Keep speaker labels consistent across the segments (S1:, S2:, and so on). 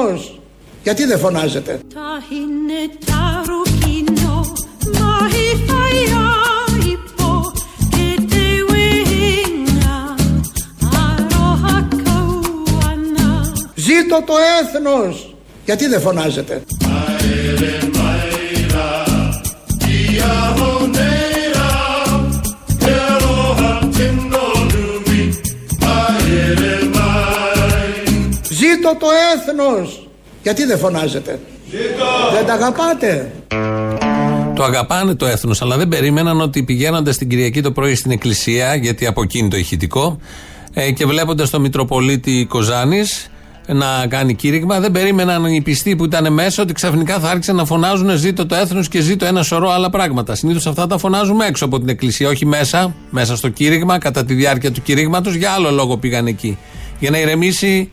S1: έθνος! Γιατί δεν φωνάζετε; Ζήτω το έθνος! Γιατί δεν φωνάζετε; Ζήτω το έθνος! Γιατί δεν φωνάζετε; Ζήτω! Δεν τα αγαπάτε;
S2: Το αγαπάνε το έθνος, αλλά δεν περίμεναν ότι πηγαίνοντας την Κυριακή το πρωί στην εκκλησία, γιατί από εκείνη το ηχητικό, ε, και βλέποντας τον Μητροπολίτη Κοζάνης να κάνει κήρυγμα, δεν περίμεναν οι πιστοί που ήταν μέσα ότι ξαφνικά θα άρχισαν να φωνάζουν Ζήτω το έθνος και ζήτω ένα σωρό άλλα πράγματα. Συνήθως αυτά τα φωνάζουμε έξω από την εκκλησία, όχι μέσα, μέσα στο κήρυγμα, κατά τη διάρκεια του κηρύγματος, για άλλο λόγο πήγαν εκεί. Για να ηρεμήσει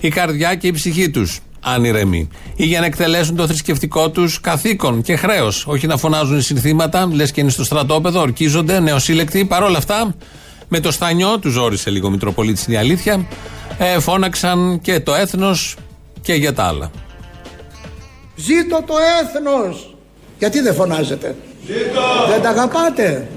S2: η καρδιά και η ψυχή τους, αν ηρεμεί. Ή για να εκτελέσουν το θρησκευτικό τους καθήκον και χρέος. Όχι να φωνάζουν συνθήματα, λες και είναι στο στρατόπεδο, ορκίζονται, νεοσύλλεκτοι. Παρ' όλα αυτά, με το στανιό, τους ζόρισε λίγο ο Μητροπολίτης, είναι η αλήθεια, ε, φώναξαν και το έθνος και για τα άλλα.
S1: Ζήτω το έθνος! Γιατί δεν φωνάζετε;
S3: Ζήτω!
S1: Δεν τα αγαπάτε;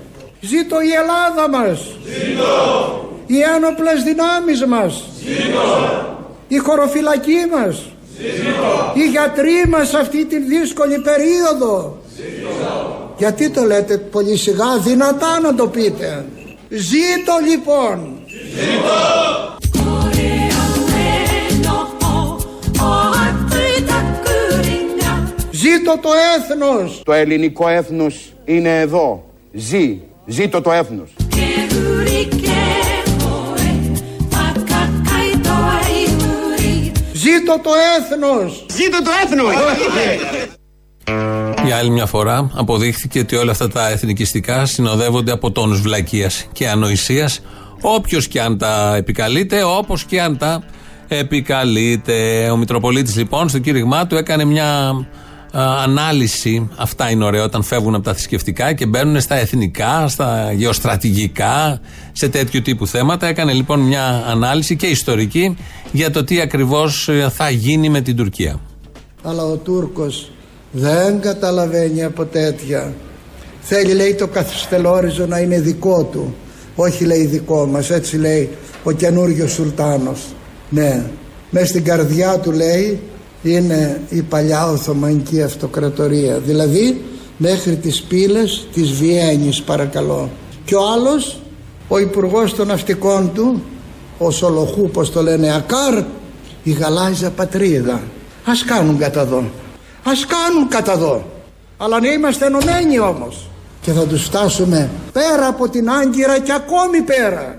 S1: Ζήτω η Ελλάδα μας.
S3: Ζήτω!
S1: Οι ένοπλες δυνάμεις μας.
S3: Ζήτω!
S1: η χωροφυλακή μας οι γιατροί μας σε αυτή τη δύσκολη περίοδο. Γιατί το λέτε πολύ σιγά δυνατά να το πείτε. Ζήτω λοιπόν.
S3: Ζήτω
S1: Ζήτω το έθνος.
S4: Το ελληνικό έθνος είναι εδώ. Ζει, ζήτω το έθνος
S1: Ζήτω το έθνος!
S4: Ζήτω το έθνος!
S2: Για άλλη μια φορά αποδείχθηκε ότι όλα αυτά τα εθνικιστικά συνοδεύονται από τόνους βλακείας και ανοησίας όποιος και αν τα επικαλείται, όπως και αν τα επικαλείται. Ο Μητροπολίτης λοιπόν στο κήρυγμά του έκανε μια ανάλυση. Αυτά είναι ωραία όταν φεύγουν από τα θρησκευτικά και μπαίνουν στα εθνικά, στα γεωστρατηγικά, σε τέτοιου τύπου θέματα. Έκανε λοιπόν μια ανάλυση και ιστορική για το τι ακριβώς ε, θα γίνει με την Τουρκία.
S1: Αλλά ο Τούρκος δεν καταλαβαίνει από τέτοια. Θέλει λέει το καθιστελόριζο να είναι δικό του. Όχι λέει δικό μας, έτσι λέει ο καινούριο Σουλτάνος. Ναι, μέσα στην καρδιά του λέει είναι η παλιά Οθωμανική Αυτοκρατορία δηλαδή μέχρι τις πύλες της Βιέννης παρακαλώ και ο άλλος ο υπουργό των ναυτικών του ο Σολοχού πως το λένε Ακάρ η γαλάζια πατρίδα ας κάνουν κατά δω ας κάνουν κατά δω αλλά να είμαστε ενωμένοι όμως και θα τους φτάσουμε πέρα από την Άγκυρα και ακόμη πέρα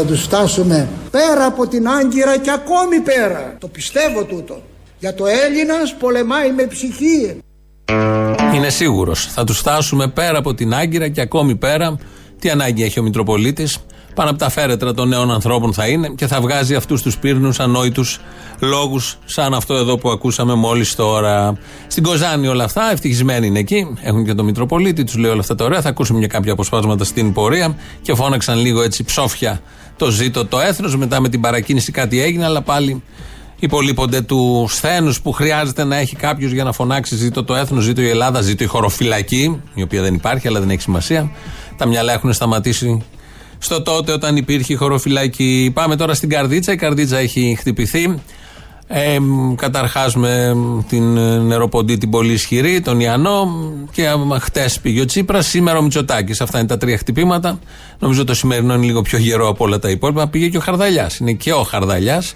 S1: και θα τους φτάσουμε πέρα από την Άγκυρα και ακόμη πέρα. Το πιστεύω τούτο. Για το Έλληνας πολεμάει με ψυχή.
S2: Είναι σίγουρος. Θα τους φτάσουμε πέρα από την Άγκυρα και ακόμη πέρα. Τι ανάγκη έχει ο Μητροπολίτης; Πάνω από τα φέρετρα των νέων ανθρώπων θα είναι και θα βγάζει αυτούς τους πύρνους ανόητους λόγους, σαν αυτό εδώ που ακούσαμε μόλις τώρα. Στην Κοζάνη όλα αυτά, ευτυχισμένοι είναι εκεί. Έχουν και τον Μητροπολίτη, τους λέει όλα αυτά τα ωραία. Θα ακούσουμε μια κάποια αποσπάσματα στην πορεία και φώναξαν λίγο έτσι ψόφια το ζήτο το έθνος. Μετά με την παρακίνηση κάτι έγινε, αλλά πάλι υπολείπονται του σθένους που χρειάζεται να έχει κάποιος για να φωνάξει ζήτω το έθνος, ζήτω η Ελλάδα, ζήτω η χωροφυλακή, η οποία δεν υπάρχει, αλλά δεν έχει σημασία. Τα μυαλά έχουν σταματήσει στο τότε όταν υπήρχε η χωροφυλάκη. Πάμε τώρα στην Καρδίτσα. Η Καρδίτσα έχει χτυπηθεί. Ε, Καταρχάς με την νεροποντή την πολύ ισχυρή, τον Ιαννό και χτες πήγε ο Τσίπρας, σήμερα ο Μητσοτάκης. Αυτά είναι τα τρία χτυπήματα. Νομίζω το σημερινό είναι λίγο πιο γερό από όλα τα υπόλοιπα. Πήγε και ο Χαρδαλιάς. Είναι και ο Χαρδαλιάς.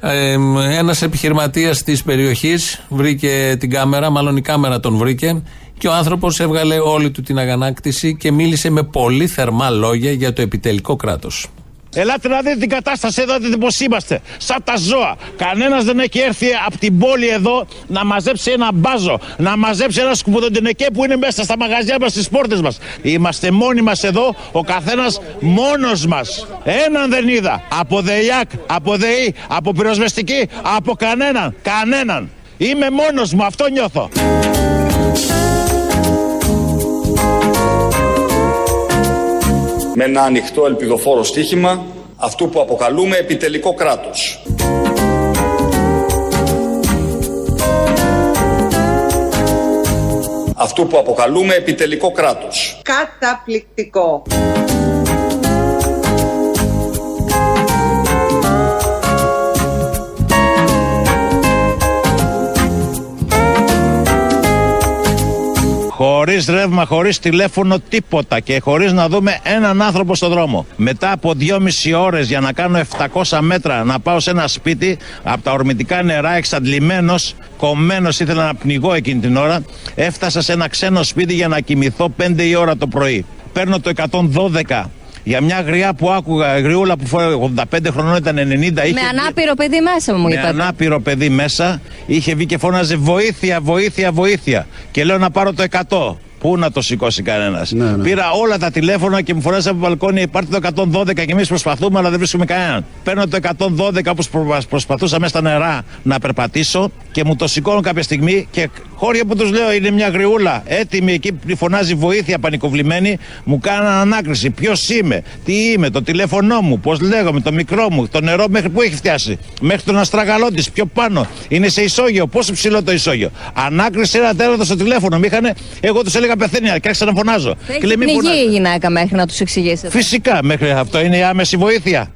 S2: Ε, Ένας επιχειρηματίας της περιοχής βρήκε την κάμερα, μάλλον η κάμερα τον βρήκε και ο άνθρωπος έβγαλε όλη του την αγανάκτηση και μίλησε με πολύ θερμά λόγια για το επιτελικό κράτος.
S5: Ελάτε να δείτε την κατάσταση εδώ, δείτε πώς είμαστε. Σαν τα ζώα. Κανένας δεν έχει έρθει από την πόλη εδώ να μαζέψει ένα μπάζο, να μαζέψει ένα σκουποδοντινεκέ που είναι μέσα στα μαγαζιά μας, στις πόρτες μας. Είμαστε μόνοι μας εδώ, ο καθένας μόνος μας. Έναν δεν είδα. Από ΔΕΙΑΚ, από ΔΕΗ, από πυροσβεστική, από κανέναν. Κανέναν. Είμαι μόνος μου, αυτό νιώθω.
S6: Με ένα ανοιχτό ελπιδοφόρο στοίχημα αυτού που αποκαλούμε επιτελικό κράτος. Αυτού που αποκαλούμε επιτελικό κράτος.
S7: Καταπληκτικό.
S5: Χωρίς ρεύμα, χωρίς τηλέφωνο, τίποτα και χωρίς να δούμε έναν άνθρωπο στον δρόμο. Μετά από δυόμιση ώρες για να κάνω 700 μέτρα να πάω σε ένα σπίτι, από τα ορμητικά νερά, εξαντλημένος, κομμένος, ήθελα να πνιγώ εκείνη την ώρα, έφτασα σε ένα ξένο σπίτι για να κοιμηθώ 5 η ώρα το πρωί. Παίρνω το 112 για μια γριά που άκουγα, γριούλα που φόρε 85 χρονών ήταν 90. Είχε
S8: με ανάπηρο παιδί μέσα μου είπατε.
S5: Με ανάπηρο παιδί μέσα. Είχε βγει και φώναζε βοήθεια, βοήθεια, βοήθεια. Και λέω να πάρω το 100. Πού να το σηκώσει κανένας. Ναι, ναι. Πήρα όλα τα τηλέφωνα και μου φορέσα από το μπαλκόνι. Υπάρχει το 112 και εμείς προσπαθούμε, αλλά δεν βρίσκουμε κανέναν. Παίρνω το 112 όπως προσπαθούσα μέσα στα νερά να περπατήσω και μου το σηκώνω κάποια στιγμή και χώρια που τους λέω είναι μια γριούλα έτοιμη εκεί που φωνάζει βοήθεια πανικοβλημένη. Μου κάναν ανάκριση. Ποιος είμαι, τι είμαι, το τηλέφωνό μου, πώς λέγομαι, το μικρό μου, το νερό μέχρι που έχει φτιάσει. Μέχρι τον αστραγαλό τη, πιο πάνω. Είναι σε ισόγειο, πόσο ψηλό το ισόγειο. Ανάκριση ένα τέρατο στο τηλέφωνο. Μήχανε, εγώ τους έλεγα έλεγα πεθαίνει και άρχισα να φωνάζω.
S8: Θα και λέει, πνιγεί η γυναίκα μέχρι να τους εξηγήσει.
S5: Φυσικά μέχρι αυτό είναι η άμεση βοήθεια.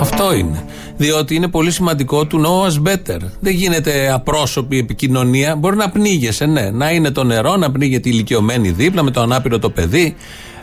S2: Αυτό είναι. Διότι είναι πολύ σημαντικό του know us better. Δεν γίνεται απρόσωπη επικοινωνία. Μπορεί να πνίγεσαι, ναι. Να είναι το νερό, να πνίγεται η ηλικιωμένη δίπλα με το ανάπηρο το παιδί,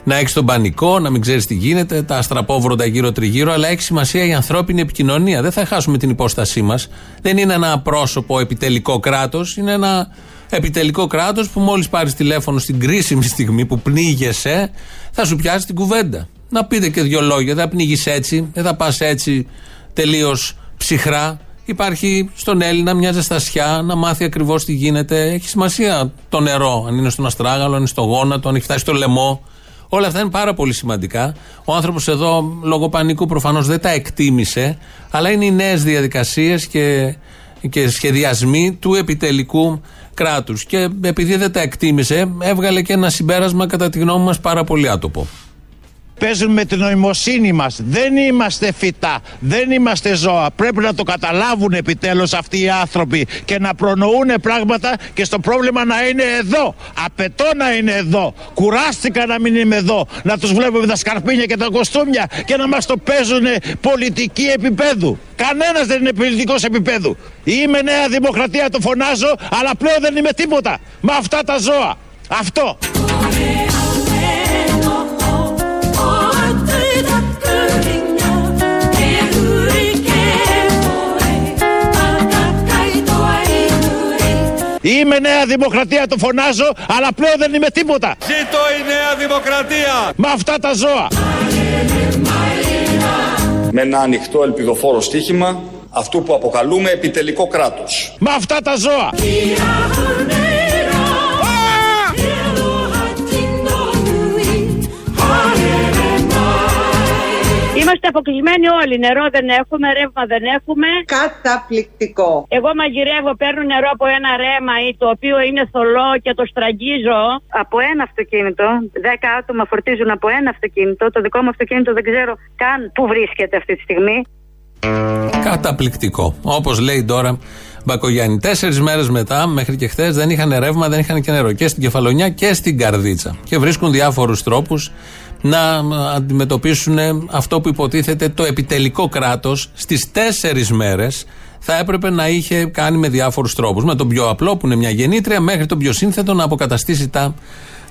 S2: να έχεις τον πανικό, να μην ξέρεις τι γίνεται, τα αστραπόβροντα γύρω-τριγύρω. Αλλά έχει σημασία η ανθρώπινη επικοινωνία. Δεν θα χάσουμε την υπόστασή μας. Δεν είναι ένα απρόσωπο επιτελικό κράτος. Είναι ένα επιτελικό κράτος που μόλις πάρεις τηλέφωνο στην κρίσιμη στιγμή που πνίγεσαι, θα σου πιάσει την κουβέντα. Να πείτε και δύο λόγια. Δεν θα πνίγεις έτσι, δεν θα πας έτσι τελείως ψυχρά. Υπάρχει στον Έλληνα μια ζεστασιά να μάθει ακριβώς τι γίνεται. Έχει σημασία το νερό, αν είναι στον αστράγαλο, αν είναι στο γόνατο, αν έχει φτάσει στο λαιμό. Όλα αυτά είναι πάρα πολύ σημαντικά. Ο άνθρωπος εδώ, λόγω πανικού, προφανώς δεν τα εκτίμησε, αλλά είναι οι νέες διαδικασίες και, και σχεδιασμοί του επιτελικού κράτους. Και επειδή δεν τα εκτίμησε, έβγαλε και ένα συμπέρασμα, κατά τη γνώμη μας, πάρα πολύ άτοπο.
S5: Παίζουν με την νοημοσύνη μας. Δεν είμαστε φυτά. Δεν είμαστε ζώα. Πρέπει να το καταλάβουν επιτέλους αυτοί οι άνθρωποι και να προνοούν πράγματα και στο πρόβλημα να είναι εδώ. Απαιτώ να είναι εδώ. Κουράστηκα να μην είμαι εδώ. Να τους βλέπουμε τα σκαρπίνια και τα κοστούμια και να μας το παίζουν πολιτική επίπεδου. Κανένας δεν είναι πολιτικός επίπεδου. Είμαι Νέα Δημοκρατία, το φωνάζω, αλλά πλέον δεν είμαι τίποτα. Με αυτά τα ζώα. Αυτό. Είμαι Νέα Δημοκρατία, το φωνάζω, αλλά πλέον δεν είμαι τίποτα.
S3: Ζήτω η Νέα Δημοκρατία.
S5: Με αυτά τα ζώα.
S6: Με ένα ανοιχτό ελπιδοφόρο στοίχημα αυτού που αποκαλούμε επιτελικό κράτος.
S5: Με αυτά τα ζώα.
S9: Είμαστε αποκλεισμένοι όλοι. Νερό δεν έχουμε, ρεύμα δεν έχουμε.
S7: Καταπληκτικό.
S9: Εγώ μαγειρεύω, παίρνω νερό από ένα ρέμα ή το οποίο είναι θολό και το στραγγίζω.
S10: Από ένα αυτοκίνητο. Δέκα άτομα φορτίζουν από ένα αυτοκίνητο. Το δικό μου αυτοκίνητο δεν ξέρω καν πού βρίσκεται αυτή τη στιγμή.
S2: Καταπληκτικό. Όπως λέει τώρα Μπακογιάννη. Τέσσερις μέρες μετά, μέχρι και χθες, δεν είχαν ρεύμα, δεν είχαν και νερό. Και στην κεφαλονιά και στην καρδίτσα. Και βρίσκουν διάφορους τρόπους να αντιμετωπίσουν αυτό που υποτίθεται το επιτελικό κράτος στις τέσσερις μέρες θα έπρεπε να είχε κάνει με διάφορους τρόπους. Με τον πιο απλό που είναι μια γεννήτρια μέχρι τον πιο σύνθετο να αποκαταστήσει τα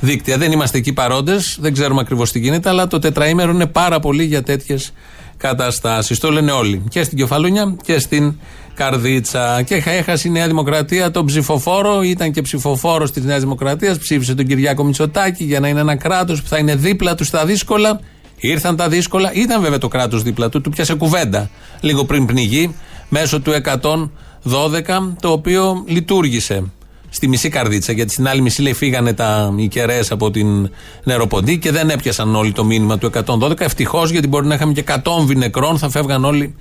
S2: δίκτυα. Δεν είμαστε εκεί παρόντες, δεν ξέρουμε ακριβώς τι γίνεται, αλλά το τετραήμερο είναι πάρα πολύ για τέτοιες καταστάσεις. Το λένε όλοι. Και στην Κεφαλούνια και στην Καρδίτσα. Και έχασε η Νέα Δημοκρατία τον ψηφοφόρο, ήταν και ψηφοφόρος της Νέας Δημοκρατίας, ψήφισε τον Κυριάκο Μητσοτάκη για να είναι ένα κράτος που θα είναι δίπλα του στα δύσκολα Ήρθαν τα δύσκολα, ήταν βέβαια το κράτος δίπλα του, του πιάσε κουβέντα λίγο πριν πνιγεί μέσω του 112, το οποίο λειτουργήσε στη μισή καρδίτσα, γιατί στην άλλη μισή λέει φύγανε τα, οι από την νεροποντή και δεν έπιασαν όλοι το μήνυμα του 112. Ευτυχώς, γιατί μπορεί να είχαμε και 100 νεκρών, θα φεύγαν όλοι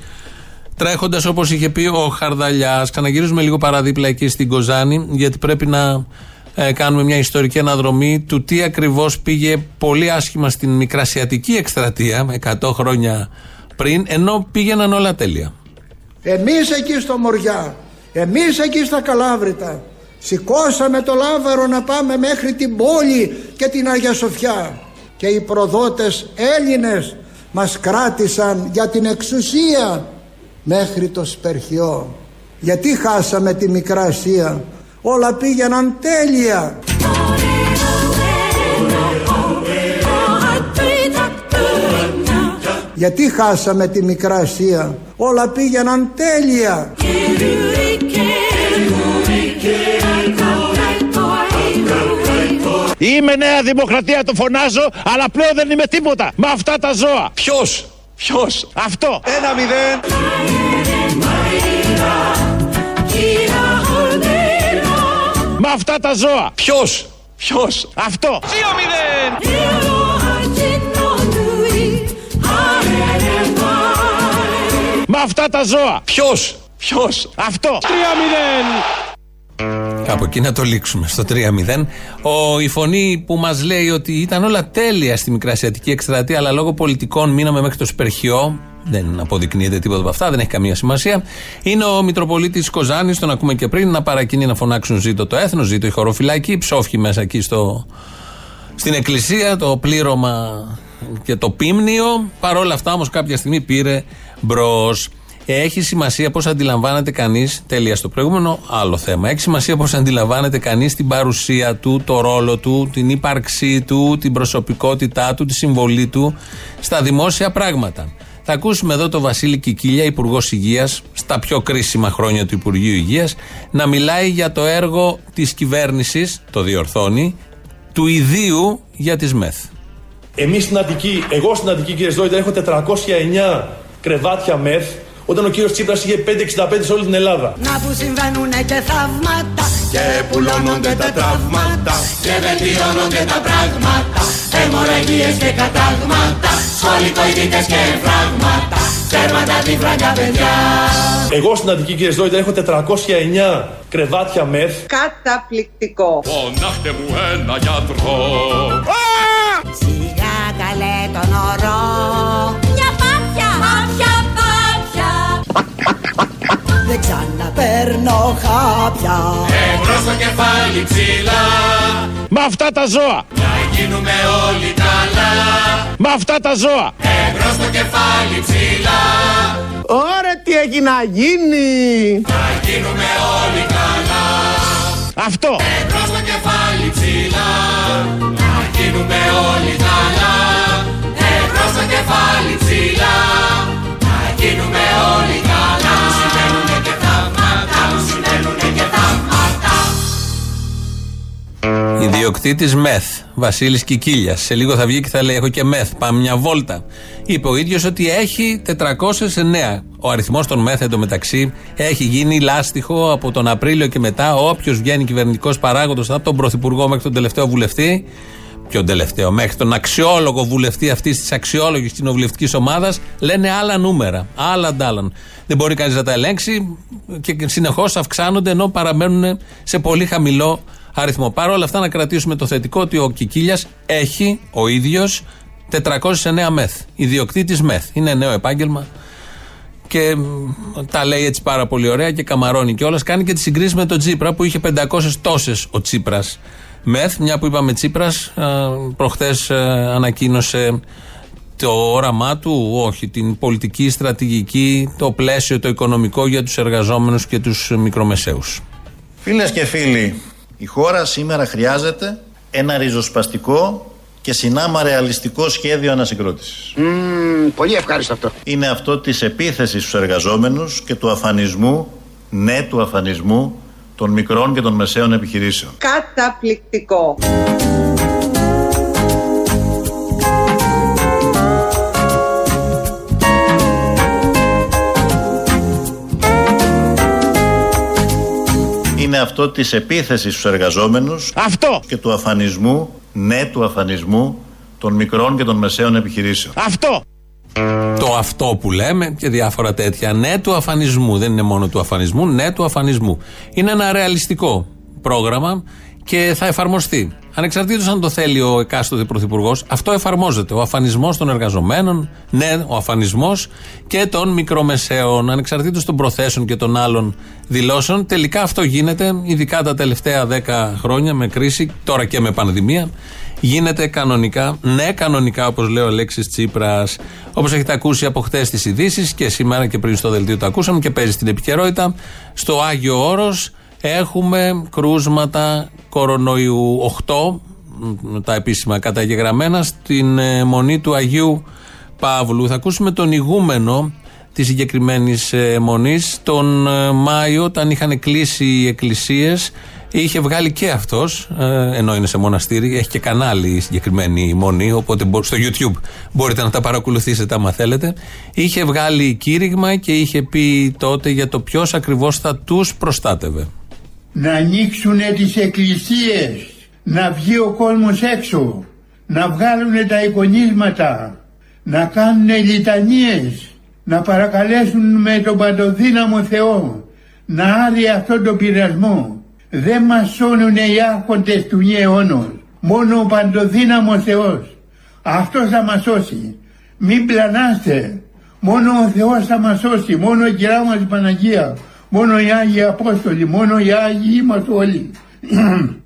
S2: τρέχοντας όπως είχε πει ο Χαρδαλιάς. Ξαναγυρίζουμε λίγο παραδίπλα εκεί στην Κοζάνη, γιατί πρέπει να ε, κάνουμε μια ιστορική αναδρομή του τι ακριβώς πήγε πολύ άσχημα στην Μικρασιατική εκστρατεία 100 χρόνια πριν, ενώ πήγαιναν όλα τέλεια.
S1: Εμείς εκεί στο Μοριά, εμείς εκεί στα Καλάβρητα, σηκώσαμε το λάβαρο να πάμε μέχρι την πόλη και την Αγία Σοφιά. Και οι προδότες Έλληνες μας κράτησαν για την εξουσία μέχρι το Σπερχιό. Γιατί χάσαμε τη Μικρά Ασία. Όλα πήγαιναν τέλεια. Γιατί χάσαμε τη Μικρά Ασία. Όλα πήγαιναν τέλεια
S5: Είμαι Νέα Δημοκρατία, το φωνάζω, αλλά πλέον δεν είμαι τίποτα με αυτά τα ζώα.
S3: Ποιος, ποιος,
S5: αυτό.
S3: Ένα μηδέν.
S5: Με αυτά τα ζώα.
S3: Ποιος, ποιος,
S5: αυτό.
S3: Δύο μηδέν.
S5: Με αυτά τα ζώα.
S3: Ποιος, ποιος,
S5: αυτό.
S3: Τρία μηδέν.
S2: Κάπου εκεί να το λήξουμε στο 3-0. Ο, η φωνή που μας λέει ότι ήταν όλα τέλεια στη Μικρασιατική εκστρατεία, αλλά λόγω πολιτικών μείναμε μέχρι το Σπερχιό. Δεν αποδεικνύεται τίποτα από αυτά, δεν έχει καμία σημασία. Είναι ο Μητροπολίτης Κοζάνης, τον ακούμε και πριν, να παρακινεί να φωνάξουν ζήτω το έθνο, ζήτω η χωροφυλακή, ψόφχη μέσα εκεί στο, στην εκκλησία, το πλήρωμα και το πίμνιο. Παρ' όλα αυτά όμως κάποια στιγμή πήρε μπρος. Έχει σημασία πώς αντιλαμβάνεται κανείς, τέλεια στο προηγούμενο, άλλο θέμα. Έχει σημασία πώς αντιλαμβάνεται κανείς την παρουσία του, το ρόλο του, την ύπαρξή του, την προσωπικότητά του, τη συμβολή του στα δημόσια πράγματα. Θα ακούσουμε εδώ τον Βασίλη Κικίλια, Υπουργός Υγείας, στα πιο κρίσιμα χρόνια του Υπουργείου Υγείας, να μιλάει για το έργο της κυβέρνησης, το διορθώνει, του ιδίου για τις ΜΕΘ.
S11: Εμείς στην Αττική, εγώ στην Αττική, κύριε Σδόιτα, έχω 409 κρεβάτια ΜΕΘ όταν ο κύριος Τσίπρας είχε 5,65 σε όλη την Ελλάδα.
S12: Να που συμβαίνουν και θαύματα
S13: και πουλώνονται τα τραύματα. και βελτιώνονται τα πράγματα. Αιμορραγίες και κατάγματα σχολικοειδίτες και φράγματα τέρματα τη φράγκα παιδιά.
S11: Εγώ στην Αττική κύριε Σδόιτα έχω 409 κρεβάτια μεθ.
S7: Καταπληκτικό.
S3: Φωνάχτε μου ένα γιατρό.
S12: Σιγά καλέ τον ορό ξαναπέρνω χάπια.
S13: Εμπρός στο κεφάλι ψηλά.
S5: Με αυτά τα ζώα.
S13: Να γίνουμε όλοι καλά.
S5: Με αυτά τα ζώα.
S13: Εμπρός στο κεφάλι ψηλά.
S14: Ωραία τι έχει να γίνει.
S13: Να γίνουμε όλοι καλά.
S5: Αυτό.
S13: Εμπρός στο κεφάλι ψηλά. Να γίνουμε όλοι καλά. Εμπρός στο κεφάλι ψηλά. Να γίνουμε όλοι καλά
S2: Ιδιοκτήτης ΜΕΘ, Βασίλης Κικίλιας. Σε λίγο θα βγει και θα λέει: Έχω και ΜΕΘ. Πάμε μια βόλτα. Είπε ο ίδιος ότι έχει 409. Ο αριθμός των ΜΕΘ εντωμεταξύ έχει γίνει λάστιχο από τον Απρίλιο και μετά. Όποιος βγαίνει κυβερνητικός παράγοντας από τον Πρωθυπουργό μέχρι τον τελευταίο βουλευτή, ποιον τελευταίο, μέχρι τον αξιόλογο βουλευτή αυτής της αξιόλογης κοινοβουλευτικής ομάδας, λένε άλλα νούμερα. Άλλα αντάλλαν. Δεν μπορεί κανείς να τα ελέγξει και συνεχώς αυξάνονται ενώ παραμένουν σε πολύ χαμηλό αριθμό. Παρ' όλα αυτά, να κρατήσουμε το θετικό ότι ο Κικίλιας έχει ο ίδιος 409 μεθ. Ιδιοκτήτης μεθ. Είναι νέο επάγγελμα και τα λέει έτσι πάρα πολύ ωραία και καμαρώνει κιόλας. Κάνει και τη συγκρίση με τον Τσίπρα που είχε 500 τόσες ο Τσίπρας μεθ. Μια που είπαμε Τσίπρας, προχθές ανακοίνωσε το όραμά του, όχι, την πολιτική, στρατηγική, το πλαίσιο, το οικονομικό για τους εργαζόμενους και τους μικρομεσαίους.
S15: Φίλες και φίλοι, η χώρα σήμερα χρειάζεται ένα ριζοσπαστικό και συνάμα ρεαλιστικό σχέδιο ανασυγκρότησης.
S14: Mm, πολύ ευχάριστο αυτό.
S15: Είναι αυτό της επίθεσης στους εργαζόμενους και του αφανισμού, ναι του αφανισμού, των μικρών και των μεσαίων επιχειρήσεων.
S7: Καταπληκτικό.
S15: Είναι αυτό της επίθεσης στους εργαζόμενους
S5: αυτό.
S15: και του αφανισμού, ναι του αφανισμού των μικρών και των μεσαίων επιχειρήσεων.
S5: Αυτό!
S2: Το αυτό που λέμε και διάφορα τέτοια. Ναι του αφανισμού. Δεν είναι μόνο του αφανισμού, ναι του αφανισμού. Είναι ένα ρεαλιστικό πρόγραμμα και θα εφαρμοστεί. Ανεξαρτήτως αν το θέλει ο εκάστοτε πρωθυπουργός, αυτό εφαρμόζεται. Ο αφανισμός των εργαζομένων, ναι, ο αφανισμός και των μικρομεσαίων, ανεξαρτήτως των προθέσεων και των άλλων δηλώσεων. Τελικά αυτό γίνεται, ειδικά τα τελευταία 10 χρόνια με κρίση, τώρα και με πανδημία. Γίνεται κανονικά, ναι, κανονικά, όπως λέει ο Αλέξης Τσίπρας. Όπως έχετε ακούσει από χτες τις ειδήσεις και σήμερα και πριν στο δελτίο το ακούσαμε και παίζει στην επικαιρότητα. Στο Άγιο Όρος έχουμε κρούσματα κορονοϊού 8, τα επίσημα καταγεγραμμένα, στην ε, μονή του Αγίου Παύλου. Θα ακούσουμε τον ηγούμενο της συγκεκριμένης μονής τον ε, Μάιο, όταν είχαν κλείσει οι εκκλησίες. Είχε βγάλει και αυτός, ενώ είναι σε μοναστήρι, έχει και κανάλι η συγκεκριμένη μονή, οπότε μπο- στο YouTube μπορείτε να τα παρακολουθήσετε άμα θέλετε. Είχε βγάλει κήρυγμα και είχε πει τότε για το ποιος ακριβώς θα τους προστάτευε.
S16: να ανοίξουν τις εκκλησίες, να βγει ο κόσμος έξω, να βγάλουν τα εικονίσματα, να κάνουν λιτανίες, να παρακαλέσουν με τον παντοδύναμο Θεό, να άρει αυτόν τον πειρασμό. Δεν μας σώνουν οι άρχοντες του αιώνος, μόνο ο παντοδύναμος Θεός. Αυτός θα μας σώσει. Μην πλανάστε. Μόνο ο Θεός θα μας σώσει. Μόνο η Κυρά μας η Παναγία. Μόνο οι Άγιοι Απόστολοι. Μόνο οι Άγιοι είμαστε όλοι.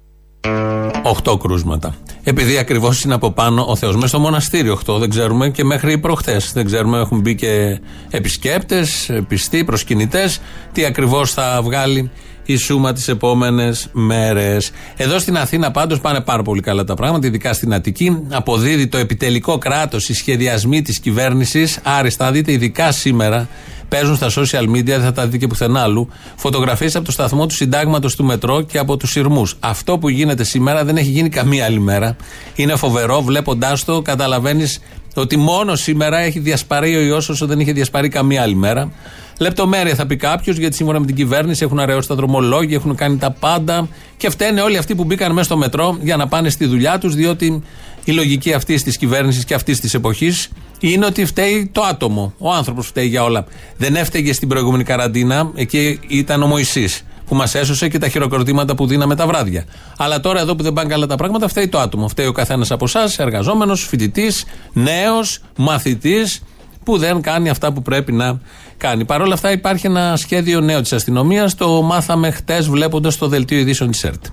S2: Οχτώ κρούσματα. Επειδή ακριβώς είναι από πάνω ο Θεός. Μέσα στο μοναστήριο 8, δεν ξέρουμε και μέχρι προχθές. Δεν ξέρουμε, έχουν μπει και επισκέπτες, πιστοί, προσκυνητές. Τι ακριβώς θα βγάλει η Σούμα τις επόμενες μέρες. Εδώ στην Αθήνα πάντως πάνε πάρα πολύ καλά τα πράγματα, ειδικά στην Αττική. Αποδίδει το επιτελικό κράτος, οι σχεδιασμοί της κυβέρνησης. Άριστα, θα δείτε ειδικά σήμερα παίζουν στα social media, δεν θα τα δείτε και πουθενά άλλου, φωτογραφίες από το σταθμό του συντάγματος του μετρό και από τους σειρμούς. Αυτό που γίνεται σήμερα δεν έχει γίνει καμία άλλη μέρα. Είναι φοβερό, βλέποντάς το, καταλαβαίνεις ότι μόνο σήμερα έχει διασπαρεί ο ιός όσο δεν είχε διασπαρεί καμία άλλη μέρα. Λεπτομέρεια θα πει κάποιος, γιατί σύμφωνα με την κυβέρνηση έχουν αραιώσει τα δρομολόγια, έχουν κάνει τα πάντα και φταίνε όλοι αυτοί που μπήκαν μέσα στο μετρό για να πάνε στη δουλειά τους, διότι η λογική αυτής της κυβέρνησης και αυτής της εποχής είναι ότι φταίει το άτομο. Ο άνθρωπος φταίει για όλα. Δεν έφταιγε στην προηγούμενη καραντίνα, εκεί ήταν ο Μωυσής που μας έσωσε και τα χειροκροτήματα που δίναμε τα βράδια. Αλλά τώρα εδώ που δεν πάνε καλά τα πράγματα, φταίει το άτομο. Φταίει ο καθένας από εσάς, εργαζόμενος, φοιτητής, νέος, μαθητής, που δεν κάνει αυτά που πρέπει να κάνει. Παρ' όλα αυτά υπάρχει ένα σχέδιο νέο της αστυνομίας. Το μάθαμε χτες βλέποντας το δελτίο ειδήσεων της ΕΡΤ.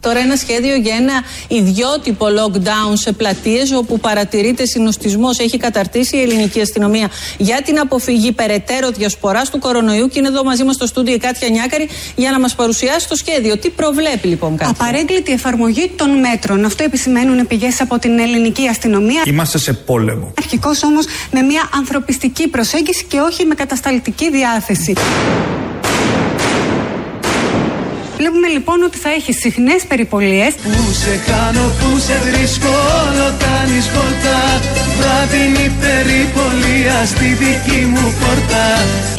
S17: Τώρα ένα σχέδιο για ένα ιδιότυπο lockdown σε πλατείες όπου παρατηρείται συνοστισμός έχει καταρτήσει η ελληνική αστυνομία για την αποφυγή περαιτέρω διασποράς του κορονοϊού. Και είναι εδώ μαζί μας στο στούντιο η Κάτια Νιάκαρη για να μας παρουσιάσει το σχέδιο. Τι προβλέπει λοιπόν κάτι.
S18: Απαρέγκλητη εφαρμογή των μέτρων. Αυτό επισημαίνουν πηγές από την ελληνική αστυνομία.
S19: Είμαστε σε πόλεμο.
S18: Αρχικώς όμως με μια ανθρωπιστική προσέγγιση και όχι με κατασταλτική διάθεση. Βλέπουμε λοιπόν ότι θα έχει συχνές περιπολίες.
S13: Πού σε χάνω, πού σε βρίσκω, όλο κάνεις βόλτα Βράδυνη περιπολία στη δική μου πόρτα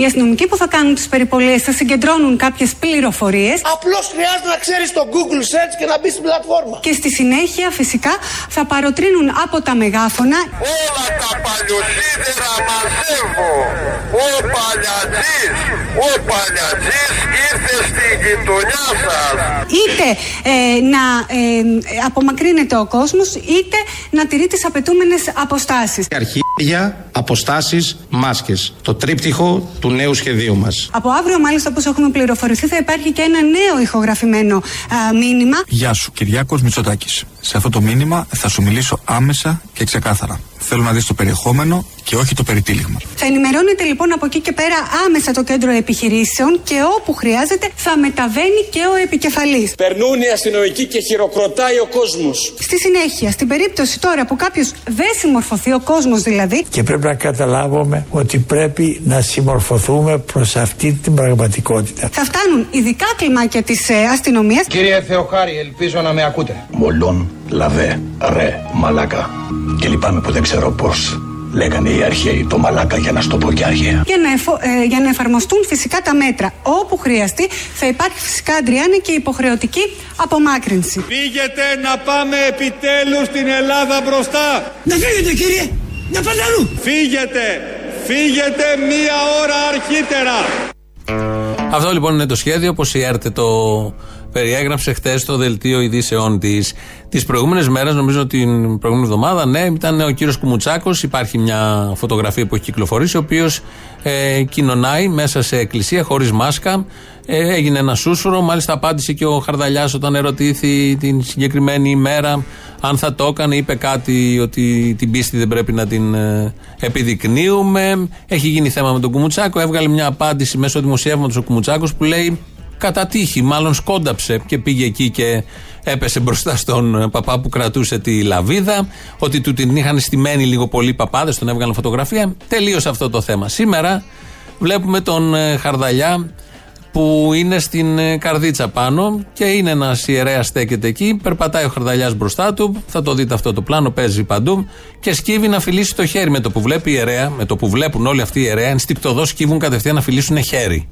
S18: Οι αστυνομικοί που θα κάνουν τις περιπολίες θα συγκεντρώνουν κάποιες πληροφορίες.
S14: Απλώς χρειάζεται να ξέρεις το Google Search και να μπεις στην πλατφόρμα.
S18: Και στη συνέχεια φυσικά θα παροτρύνουν από τα μεγάφωνα.
S13: Όλα τα παλιοσίδερα μαζεύω Ο παλιατζής, ο παλιατζής ήρθε στην γειτονιά σας
S18: Είτε ε, να ε, απομακρύνεται ο κόσμος είτε να τηρεί τις απαιτούμενες αποστάσεις.
S20: Αρχίδια, αποστάσεις, μάσκες. Το τρίπτυχο του νέου σχεδίου μας.
S18: Από αύριο μάλιστα όπως έχουμε πληροφορηθεί θα υπάρχει και ένα νέο ηχογραφημένο α, μήνυμα.
S19: Γεια σου, Κυριάκος Μητσοτάκης. Σε αυτό το μήνυμα θα σου μιλήσω άμεσα και ξεκάθαρα. Θέλω να δεις το περιεχόμενο και όχι το περιτύλιγμα.
S18: Θα ενημερώνεται λοιπόν από εκεί και πέρα άμεσα το κέντρο επιχειρήσεων και όπου χρειάζεται θα μεταβαίνει και ο επικεφαλής.
S21: Περνούν οι αστυνομικοί και χειροκροτάει ο κόσμος.
S18: Στη συνέχεια, στην περίπτωση τώρα που κάποιος δεν συμμορφωθεί, ο κόσμος δηλαδή,
S22: Και πρέπει να καταλάβουμε ότι πρέπει να συμμορφωθούμε προς αυτή την πραγματικότητα.
S18: θα φτάνουν ειδικά κλιμάκια της ε, αστυνομίας
S23: Κύριε Θεοχάρη, ελπίζω να με ακούτε.
S24: Μολόν, λαβέ, ρε, μαλάκα. Και λυπάμαι που δεν ξέρω πώς
S25: Λέγανε οι αρχαίοι το μαλάκα για να στο πω και αρχαία.
S18: Για να, εφο- ε, για να εφαρμοστούν φυσικά τα μέτρα. Όπου χρειαστεί θα υπάρχει φυσικά, Αντριάννη, και υποχρεωτική απομάκρυνση.
S3: Φύγετε να πάμε επιτέλους στην Ελλάδα μπροστά.
S14: Να φύγετε κύριε, να πάτε αλλού.
S3: Φύγετε, φύγετε μία ώρα αρχίτερα.
S2: Αυτό λοιπόν είναι το σχέδιο, όπω η ΕΡΤ το περιέγραψε χτε στο δελτίο ειδήσεών της. Τις προηγούμενες μέρες, νομίζω την προηγούμενη εβδομάδα, ναι, ήταν ο κύριος Κουμουτσάκος. Υπάρχει μια φωτογραφία που έχει κυκλοφορήσει, ο οποίος ε, κοινωνάει μέσα σε εκκλησία χωρίς μάσκα. Ε, έγινε ένα σούσουρο. Μάλιστα, απάντησε και ο Χαρδαλιάς όταν ερωτήθη την συγκεκριμένη ημέρα αν θα το έκανε. Είπε κάτι ότι την πίστη δεν πρέπει να την ε, επιδεικνύουμε. Έχει γίνει θέμα με τον Κουμουτσάκο. Έβγαλε μια απάντηση μέσω δημοσιεύματος ο Κουμουτσάκος που λέει κατά τύχη, μάλλον σκόνταψε και πήγε εκεί και έπεσε μπροστά στον ε, παπά που κρατούσε τη λαβίδα. Ότι του την είχαν στημένη λίγο πολύ παπάδες, τον έβγαλαν φωτογραφία. Τελείωσε αυτό το θέμα. Σήμερα βλέπουμε τον ε, Χαρδαλιά που είναι στην ε, καρδίτσα πάνω και είναι ένα ιερέα στέκεται εκεί. Περπατάει ο Χαρδαλιάς μπροστά του. Θα το δείτε αυτό το πλάνο, παίζει παντού. Και σκύβει να φιλήσει το χέρι με το που βλέπει η ιερέα, με το που βλέπουν όλοι αυτοί οι ιερέα, ενστικτοδός σκύβουν κατευθείαν να φιλήσουν χέρι.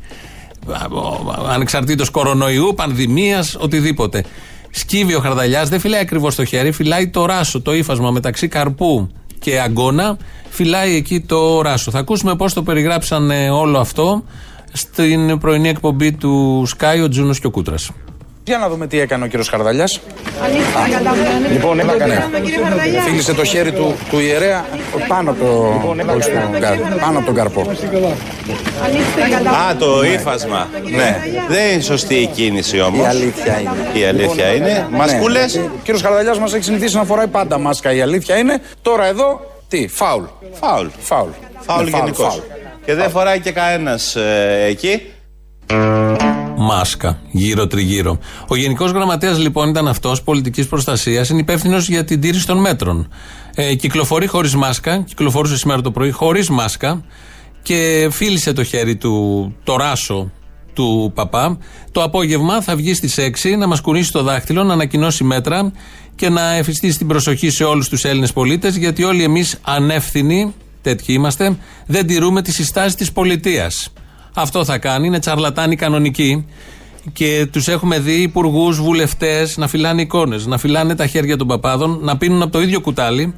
S2: Ανεξαρτήτως κορονοϊού, πανδημίας, οτιδήποτε. Σκύβει ο Χαρδαλιάς, δεν φυλάει ακριβώς το χέρι, φυλάει το ράσο, το ύφασμα μεταξύ καρπού και αγκώνα. Φυλάει εκεί το ράσο. Θα ακούσουμε πώς το περιγράψαν όλο αυτό στην πρωινή εκπομπή του Sky ο Τζούνος και ο Κούτρας.
S26: Για να δούμε τι έκανε ο κύριος Χαρδαλιάς.
S18: Αλήθεια,
S26: Λοιπόν, τι έκανε. Φίλησε το χέρι του, του ιερέα πάνω από, το, όχι στο κα- πάνω από τον καρπό.
S27: Α, το ύφασμα. Ναι. Δεν είναι σωστή η κίνηση όμως.
S26: Η αλήθεια είναι.
S27: Η αλήθεια είναι. Μασκούλες.
S26: Ναι. Ο κύριος Χαρδαλιάς μας έχει συνηθίσει να φοράει πάντα μάσκα. Η αλήθεια είναι. Τώρα εδώ, τι, φάουλ.
S27: Φάουλ.
S26: Φάουλ.
S27: Φάουλ
S26: Ναι,
S27: γενικώ. Και δεν φοράει και κανένας εκεί.
S2: Μάσκα, γύρω-τριγύρω. Ο Γενικός Γραμματέας λοιπόν ήταν αυτός πολιτικής προστασίας, είναι υπεύθυνος για την τήρηση των μέτρων. Ε, κυκλοφορεί χωρίς μάσκα, κυκλοφορούσε σήμερα το πρωί χωρίς μάσκα και φίλησε το χέρι του, το ράσο του παπά. Το απόγευμα θα βγει στις 6 να μας κουνήσει το δάχτυλο, να ανακοινώσει μέτρα και να εφιστήσει την προσοχή σε όλους τους Έλληνες πολίτες, γιατί όλοι εμείς ανεύθυνοι, τέτοιοι είμαστε, δεν τηρούμε τις συστάσεις της πολιτείας. Αυτό θα κάνει, είναι τσαρλατάνοι κανονικοί και τους έχουμε δει υπουργούς, βουλευτές να φυλάνε εικόνες, να φυλάνε τα χέρια των παπάδων, να πίνουν από το ίδιο κουτάλι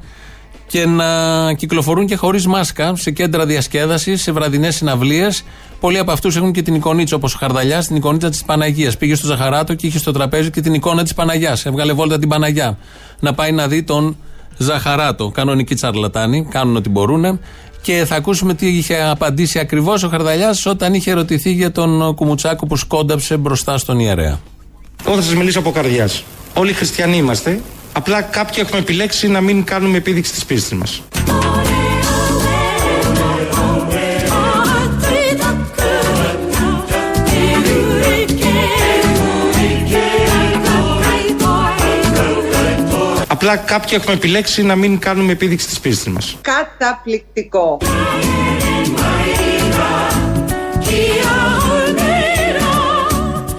S2: και να κυκλοφορούν και χωρίς μάσκα σε κέντρα διασκέδασης, σε βραδινές συναυλίες. Πολλοί από αυτούς έχουν και την εικονίτσα, όπως ο Χαρδαλιάς, την εικονίτσα της Παναγίας. Πήγε στο Ζαχαράτο και είχε στο τραπέζι και την εικόνα της Παναγιάς. Έβγαλε βόλτα την Παναγιά. Να πάει να δει τον Ζαχαράτο. Κανονικοί τσαρλατάνοι, κάνουν ό,τι μπορούν. Και θα ακούσουμε τι είχε απαντήσει ακριβώς ο Χαρδαλιάς όταν είχε ερωτηθεί για τον Κουμουτσάκο που σκόνταψε μπροστά στον ιερέα.
S20: Εγώ θα σας μιλήσω από καρδιάς. Όλοι χριστιανοί είμαστε. Απλά κάποιοι έχουμε επιλέξει να μην κάνουμε επίδειξη της πίστης μας. Απλά κάποιοι έχουμε επιλέξει να μην κάνουμε επίδειξη της πίστης μας.
S7: Καταπληκτικό.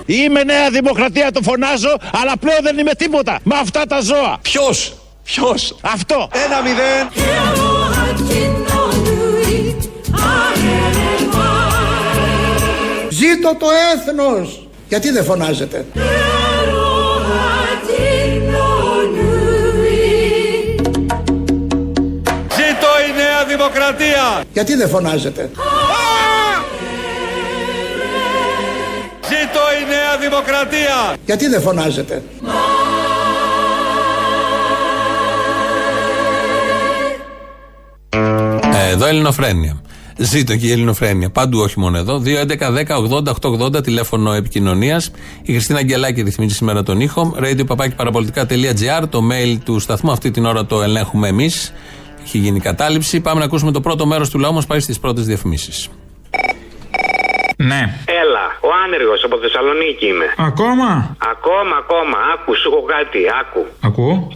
S5: Είμαι Νέα Δημοκρατία, το φωνάζω, αλλά πλέον δεν είμαι τίποτα με αυτά τα ζώα.
S3: Ποιος, ποιος;
S5: Αυτό.
S3: Ένα μηδέν.
S1: Ζήτω το έθνος. Γιατί δεν φωνάζετε;
S3: Δημοκρατία.
S1: Γιατί δεν φωνάζετε;
S3: Ζήτω η Νέα Δημοκρατία.
S1: Γιατί δεν φωνάζετε;
S2: Ε, εδώ Ελληνοφρένεια. Ζήτω και η Ελληνοφρένεια. Παντού, όχι μόνο εδώ. 2.11.10.80.880 τηλέφωνο επικοινωνίας. Η Χριστίνα Αγγελάκη ρυθμίζει σήμερα τον ήχο. radio Το mail του σταθμού αυτή την ώρα το ελέγχουμε εμείς. Έχει γίνει κατάληψη. Πάμε να ακούσουμε το πρώτο μέρος του λαού μας πάει στις πρώτες διαφημίσεις.
S28: Ναι.
S24: Έλα, ο άνεργος από Θεσσαλονίκη είμαι.
S28: Ακόμα;
S24: Ακόμα, ακόμα. Άκου, σου έχω κάτι, άκου.
S28: Ακούω.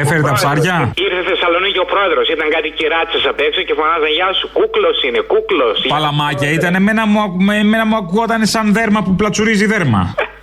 S28: Έφερε τα ψάρια;
S24: Ήρθε στη Θεσσαλονίκη ο πρόεδρος. Ήταν κάτι κυράτσε απ' έξω και φωνάζαν Γεια σου. Κούκλος είναι, κούκλος.
S28: Παλαμάκια ήταν. Εμένα μου, ακου- με- εμένα μου ακουγόταν σαν δέρμα που πλατσουρίζει δέρμα.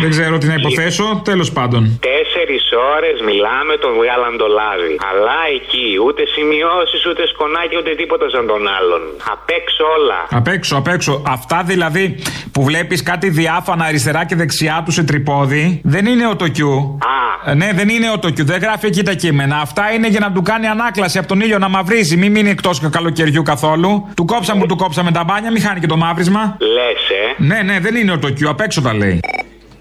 S28: Δεν ξέρω τι να υποθέσω. Τέλος πάντων.
S24: Τέσσερις ώρες μιλάμε, τον βγάλαν το λάδι. Αλλά εκεί ούτε σημειώσεις, ούτε σκονάκι, ούτε τίποτα σαν τον άλλον. Απ' έξω όλα.
S28: Απ' έξω, απ' έξω. Αυτά δηλαδή που βλέπεις κάτι διάφανα αριστερά και δεξιά του σε τρυπόδι, δεν είναι ο τοκιού.
S24: Α.
S28: Ε, ναι, δεν είναι ο τοκιού. Δεν γράφει εκεί τα κείμενα. Αυτά είναι για να του κάνει ανάκλαση από τον ήλιο να μαυρίζει. Μην μείνει εκτός καλοκαιριού καθόλου. Του κόψαμε που του κόψαμε τα μπάνια, μην χάνει και το μαύρισμα.
S24: Λες, ε.
S28: Ναι, ναι, δεν είναι ο τοκιού. Απ' έξω τα λέει.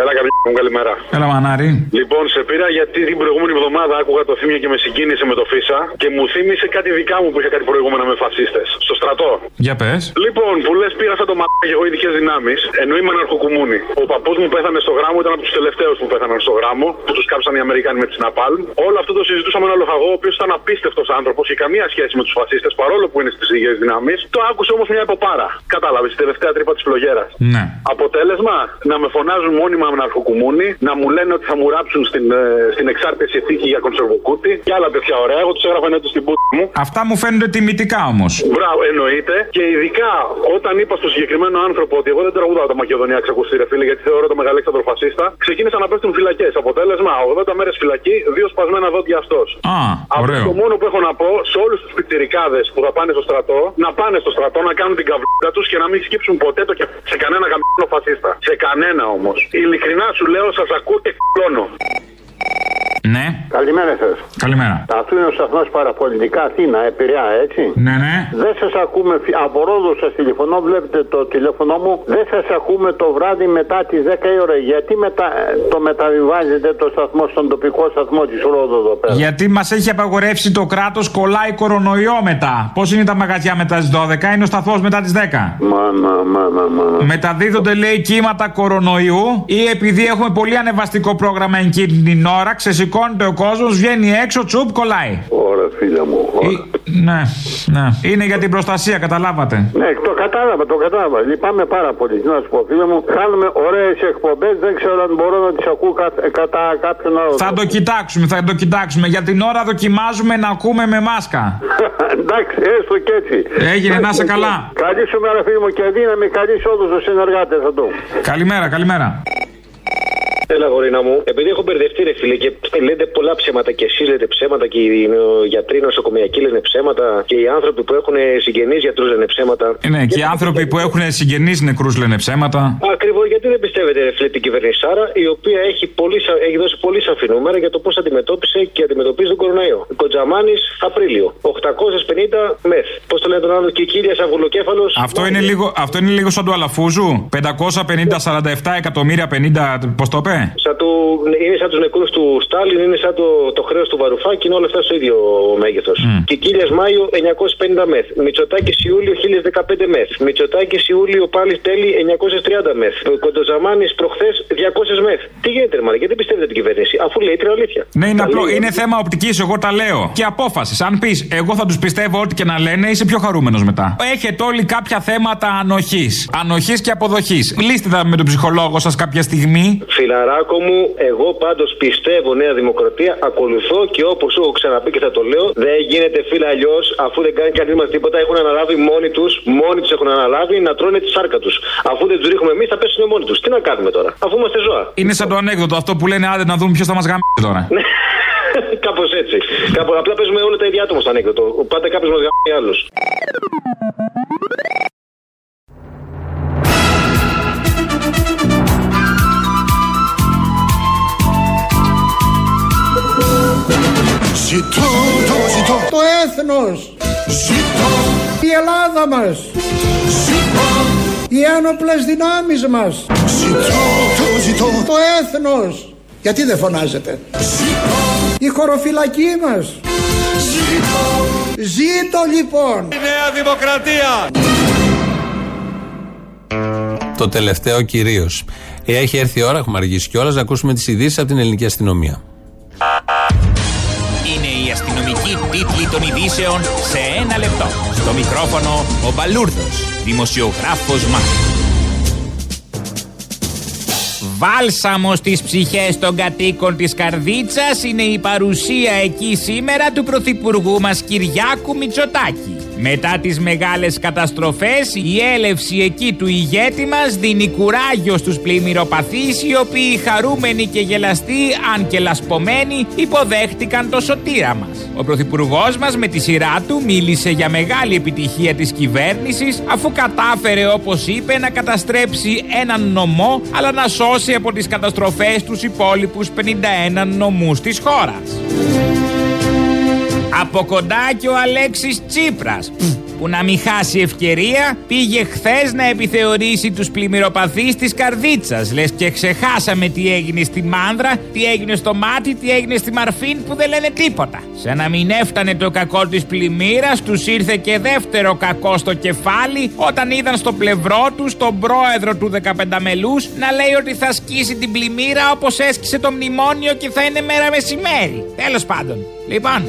S29: Έλα, κάποια μου, καλημέρα.
S28: Έλα, μανάρι.
S29: Λοιπόν, σε πήρα γιατί την προηγούμενη εβδομάδα άκουγα το θύμιο και με συγκίνησε με το Φίσα και μου θύμισε κάτι δικά μου που είχα κάτι προηγούμενα με φασίστες. Στο στρατό.
S28: Για πες.
S29: Λοιπόν, που λες πήρα αυτό το μαλάκι και εγώ ειδικές δυνάμεις, ενώ είμαι αναρχοκουμούνι. Ο παππούς μου πέθανε στο γράμμο, ήταν από τους τελευταίους που πέθαναν στο γράμμο, που τους κάψαν οι Αμερικάνοι με τη Ναπάλμ. Όλο αυτό το συζητούσαμε με ένα λοχαγό, ο οποίος ήταν απίστευτος άνθρωπος και καμία σχέση με τους φασίστες, παρόλο που είναι στις ίδιε δυνάμεις. Το άκουσε όμως μια υποπάρα. Κατάλαβες, η τελευταία τρύπα της φλογέρας.
S28: Ναι.
S29: Αποτέλεσμα, να με φωνάζουν μόνιμα με αναρχοκουμούνι, να μου λένε ότι θα μου ράψουν στην, ε, στην εξάρτηση θήκη για κονσερβοκούτι και άλλα τέτοια ωραία. Εγώ τους έγραφα έτσι στην πούτη μου.
S28: Αυτά μου φαίνονται τιμητικά όμως.
S29: Μπράβο, εννοείται. Και ειδικά όταν είπα στο συγκεκριμένο άνθρωπο ότι εγώ δεν τραγουδάω τα Μακεδονία ξακουστή, ρε φίλε, γιατί θεωρώ το μεγαλύτερο φασίστα, ξεκίνησαν να πέφτουν φυλακές. Αποτέλεσμα, 80 μέρες φυλακή, δύο σπασμένα δόντια αυτό.
S28: Α,
S29: Αυτό
S28: ωραίο.
S29: το μόνο που έχω να πω σε όλους τους πιτσιρικάδες που θα πάνε στο στρατό, να πάνε στο στρατό, να κάνουν την καβλούκα τους και να μην σκύψουν ποτέ το και σε κανένα γαμπino φασίστα. Σε κανένα όμως. Ειλικρινά σου λέω, σας ακούω και κλώνω.
S28: Ναι.
S30: Καλημέρα σας.
S28: Καλημέρα.
S30: Αυτό είναι ο σταθμός παραπολιτικά Αθήνα, Επηρεά, έτσι.
S28: Ναι, ναι.
S30: Δεν σας ακούμε, φι- από Ρόδο σας τηλεφωνώ, βλέπετε το τηλέφωνό μου. Δεν σας ακούμε το βράδυ μετά τις 10 η ώρα. Γιατί μετα... το μεταβιβάζετε το σταθμό στον τοπικό σταθμό της Ρόδο εδώ πέρα;
S28: Γιατί μας έχει απαγορεύσει το κράτος, κολλάει κορονοϊό μετά. Πώς είναι τα μαγαζιά μετά τις 12, είναι ο σταθμός μετά τις 10.
S30: Μάνα, μάνα, μάνα.
S28: Μεταδίδονται, λέει, κύματα κορονοϊού ή επειδή έχουμε πολύ ανεβαστικό πρόγραμμα εκείνη την ώρα, ξεσηκώνεται ο κόσμος, βγαίνει έξω, τσουπ, κολλάει.
S30: Ωραία, φίλε μου. Ωραία.
S28: Ναι, ναι. Είναι για την προστασία, καταλάβατε.
S30: Ναι, το κατάλαβα, το κατάλαβα. Λυπάμαι πάρα πολύ. Τι Να σου πω, φίλε μου, κάνουμε ωραίες εκπομπές. Δεν ξέρω αν μπορώ να τις ακούω κα- κατά κάποιον άλλο.
S28: Θα το κοιτάξουμε, θα το κοιτάξουμε. Για την ώρα δοκιμάζουμε να ακούμε με μάσκα.
S30: Εντάξει, έστω και έτσι.
S28: Έγινε, να είσαι καλά.
S30: Καλή σου μέρα, φίλε μου, και δύναμη καλή σε όλου του συνεργάτε εδώ.
S28: Καλημέρα, καλημέρα.
S31: Έλα, γορίνα μου. Επειδή έχω μπερδευτεί, ρε φίλε, και λέτε πολλά ψέματα και εσείς λέτε ψέματα και οι νο- γιατροί νοσοκομιακοί λένε ψέματα και οι άνθρωποι που έχουν συγγενείς γιατρούς λένε ψέματα.
S28: Ε, Ναι, και οι άνθρωποι που έχουν συγγενείς νεκρούς λένε ψέματα.
S31: Ακριβώς γιατί δεν πιστεύετε, ρε φίλε, την κυβέρνηση Σάρα, η οποία έχει, πολύ, σα- έχει δώσει πολύ σαφή νούμερα για το πώς αντιμετώπισε και αντιμετωπίζει τον κορονοϊό. Κοντζαμάνη Απρίλιο. 850 μεθ. Πώς το λένε τον άλλο, Κικίλιας Αυγουλοκέφαλος.
S28: Αυτό είναι, λίγο, αυτό είναι λίγο σαν του Αλαφούζου. 550-47 εκατομμύρια 50. Πώς το είπε;
S31: Σαν του, είναι σαν τους νεκρούς του Στάλιν, είναι σαν το, το χρέος του Βαρουφάκη, είναι όλα αυτά στο ίδιο μέγεθος. Mm. Κικίλια Μάιο 950 μεθ. Μητσοτάκης Ιούλιο 1015 μεθ. Μητσοτάκης Ιούλιο πάλι τέλη 930 μεθ. Κοντοζαμάνης προχθές 200 μεθ. Τι γίνεται, μάλλον, γιατί δεν πιστεύετε την κυβέρνηση, αφού λέει την αλήθεια.
S28: Ναι, είναι
S31: Τα
S28: απλό.
S31: λέει.
S28: Είναι θέμα οπτικής, εγώ τα λέω. Και απόφασης. Αν πεις, εγώ θα τους πιστεύω ό,τι και να λένε, είσαι πιο χαρούμενος μετά. Έχετε όλοι κάποια θέματα ανοχής. Ανοχής και αποδοχής. Λύστε τα με τον ψυχολόγο σας κάποια στιγμή.
S31: Φιλαράκο μου, εγώ πάντως πιστεύω Νέα Δημοκρατία, ακολουθώ και όπως έχω ξαναπεί και θα το λέω, δεν γίνεται φίλε αλλιώς αφού δεν κάνει κανείς μας τίποτα. Έχουν αναλάβει μόνοι τους, μόνοι τους έχουν αναλάβει να τρώνε τη σάρκα τους. Αφού δεν τους ρίχνουμε εμείς, θα πέσουν μόνοι τους. Τι να κάνουμε τώρα, αφού είμαστε ζώα.
S28: Είναι σαν το ανέκδοτο αυτό που λένε άντε να δούμε ποιος θα μας γαμίσει τώρα.
S31: Κάπως έτσι. Κάπου, απλά παίζουμε όλα τα ίδια άτομα στο ανέκδοτο. Πάντα κάποιος μας γαμίσει άλλου.
S1: Ζητώ, το ζητώ. Το έθνος. Ζητώ. Η Ελλάδα μας. Ζητώ. Οι ένοπλες δυνάμεις μας. Ζητώ, το ζητώ. Το έθνος. Γιατί δεν φωνάζετε; Ζητώ. Η χωροφυλακή μας. Ζητώ. Ζήτω λοιπόν.
S3: Η Νέα Δημοκρατία.
S2: Το τελευταίο κυρίως. Έχει έρθει η ώρα, έχουμε αργήσει κιόλας, να ακούσουμε τις ειδήσεις από την ελληνική αστυνομία.
S32: Αστυνομική τίτλη των ειδήσεων σε ένα λεπτό. Στο μικρόφωνο ο Μπαλούρδος, δημοσιογράφος Μάρκος. Βάλσαμος στις ψυχές των κατοίκων της Καρδίτσας είναι η παρουσία εκεί σήμερα του Πρωθυπουργού μας Κυριάκου Μητσοτάκη. Μετά τις μεγάλες καταστροφές, η έλευση εκεί του ηγέτη μας δίνει κουράγιο στους πλημμυροπαθείς οι οποίοι χαρούμενοι και γελαστοί, αν και λασπωμένοι, υποδέχτηκαν το σωτήρα μας. Ο Πρωθυπουργός μας με τη σειρά του μίλησε για μεγάλη επιτυχία της κυβέρνησης αφού κατάφερε όπως είπε να καταστρέψει έναν νομό αλλά να σώσει από τις καταστροφές τους υπόλοιπους 51 νομούς της χώρας. Από κοντά και ο Αλέξης Τσίπρας. που να μην χάσει ευκαιρία πήγε χθες να επιθεωρήσει τους πλημμυροπαθείς της Καρδίτσας λες και ξεχάσαμε τι έγινε στη Μάνδρα, τι έγινε στο Μάτι, τι έγινε στη Μαρφίν που δεν λένε τίποτα. Σαν να μην έφτανε το κακό της πλημμύρας τους ήρθε και δεύτερο κακό στο κεφάλι όταν είδαν στο πλευρό τους τον πρόεδρο του 15 μελούς να λέει ότι θα σκίσει την πλημμύρα όπως έσκησε το μνημόνιο και θα είναι μέρα μεσημέρι. Τέλος πάντων. Λοιπόν...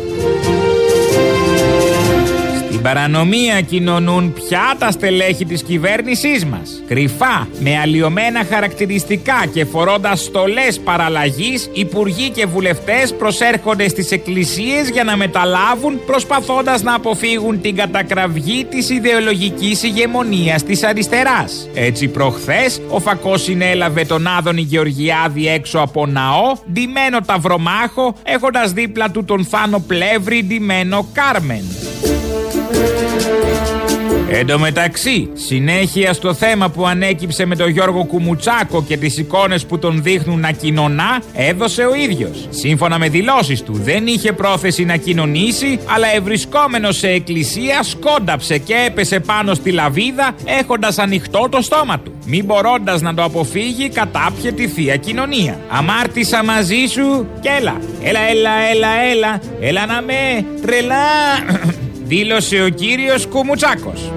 S32: Στην παρανομία κοινωνούν πια τα στελέχη της κυβέρνησής μας. Κρυφά, με αλλοιωμένα χαρακτηριστικά και φορώντας στολές παραλλαγής, υπουργοί και βουλευτές προσέρχονται στις εκκλησίες για να μεταλάβουν προσπαθώντας να αποφύγουν την κατακραυγή της ιδεολογικής ηγεμονίας της αριστεράς. Έτσι προχθές, ο Φακός συνέλαβε τον Άδωνη Γεωργιάδη έξω από ναό, ντυμένο ταυρομάχο, έχοντας δίπλα του τον Θάνο Πλεύρη ντυμένο Κάρμεν. Εν τω μεταξύ, συνέχεια στο θέμα που ανέκυψε με τον Γιώργο Κουμουτσάκο και τις εικόνες που τον δείχνουν να κοινωνά, έδωσε ο ίδιος. Σύμφωνα με δηλώσεις του, δεν είχε πρόθεση να κοινωνήσει, αλλά ευρισκόμενος σε εκκλησία σκόνταψε και έπεσε πάνω στη λαβίδα έχοντας ανοιχτό το στόμα του. Μην μπορώντας να το αποφύγει, κατάπιε τη θεία κοινωνία. Αμάρτησα μαζί σου και έλα. Έλα, έλα, έλα, έλα. Έλα να με τρελά δήλωσε ο κύριος Κουμουτσάκος.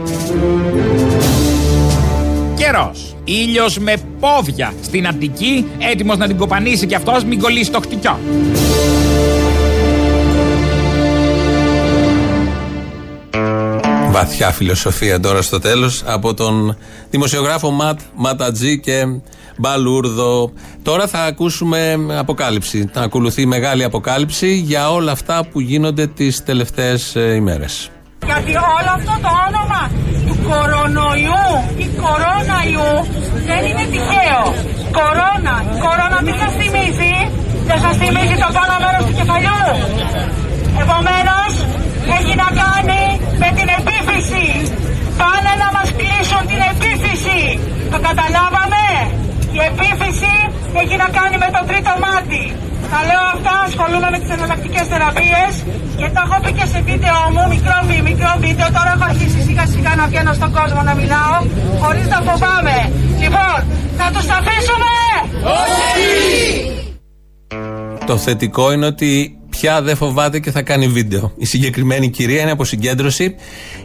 S32: Καιρός. Ήλιος με πόδια στην Αττική, έτοιμος να την κοπανίσει κι αυτός, μην κολλήσει το χτυκιό.
S2: Βαθιά φιλοσοφία τώρα στο τέλος από τον δημοσιογράφο Ματ Ματατζή και Μπαλούρδο. Τώρα θα ακούσουμε αποκάλυψη. Θα ακολουθεί μεγάλη αποκάλυψη για όλα αυτά που γίνονται τις τελευταίες ε, ημέρες.
S33: Γιατί όλο αυτό το όνομα του κορονοϊού ή κορόναϊού δεν είναι τυχαίο. Κορώνα. Κορώνα τι σας θυμίζει. Δεν σας θυμίζει το πάνω μέρος του κεφαλιού. Επομένως, έχει να κάνει με την επίφυση. Πάνε να μας κλείσουν την επίφυση. Το καταλάβαμε. Η επίφυση έχει να κάνει με το τρίτο μάτι. Τα λέω αυτά, ασχολούμαι με τις εναλλακτικές θεραπείες και τα έχω πει και σε βίντεο μου, μικρό, μικρό βίντεο. Τώρα έχω αρχίσει σιγά σιγά να βγαίνω στον κόσμο να μιλάω, χωρίς να φοβάμαι. Λοιπόν, θα τους αφήσουμε! Όχι!
S2: Το θετικό είναι ότι πια δεν φοβάται και θα κάνει βίντεο. Η συγκεκριμένη κυρία είναι από συγκέντρωση.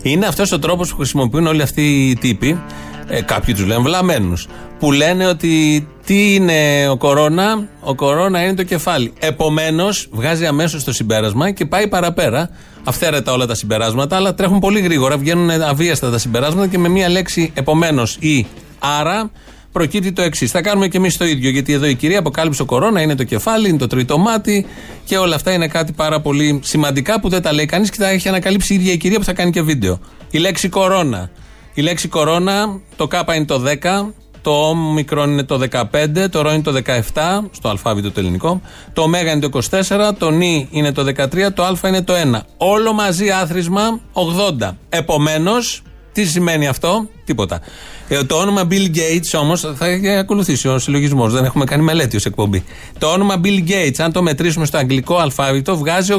S2: Είναι αυτός ο τρόπος που χρησιμοποιούν όλοι αυτοί οι τύποι ε, κάποιοι τους λένε βλαμμένους, που λένε ότι τι είναι ο κορώνα, ο κορώνα είναι το κεφάλι. Επομένως, βγάζει αμέσως το συμπέρασμα και πάει παραπέρα. Αυθαίρετα όλα τα συμπεράσματα, αλλά τρέχουν πολύ γρήγορα, βγαίνουν αβίαστα τα συμπεράσματα και με μία λέξη επομένως ή άρα προκύπτει το εξής. Θα κάνουμε και εμείς το ίδιο, γιατί εδώ η κυρία αποκάλυψε ο κορώνα, είναι το κεφάλι, είναι το τρίτο μάτι και όλα αυτά είναι κάτι πάρα πολύ σημαντικά που δεν τα λέει κανείς και τα έχει ανακαλύψει η ίδια η κυρία που θα κάνει και βίντεο. Η λέξη κορώνα. Η λέξη κορώνα, το K είναι το 10, το Ω μικρόν είναι το 15, το Ρο είναι το 17, στο αλφάβητο το ελληνικό, το Ω είναι το 24, το Νι είναι το 13, το Α είναι το 1. Όλο μαζί άθροισμα 80. Επομένως, τι σημαίνει αυτό, τίποτα. Ε, το όνομα Bill Gates όμως θα ακολουθήσει ο συλλογισμός. Δεν έχουμε κάνει μελέτη ως εκπομπή. Το όνομα Bill Gates, αν το μετρήσουμε στο αγγλικό αλφάβητο, βγάζει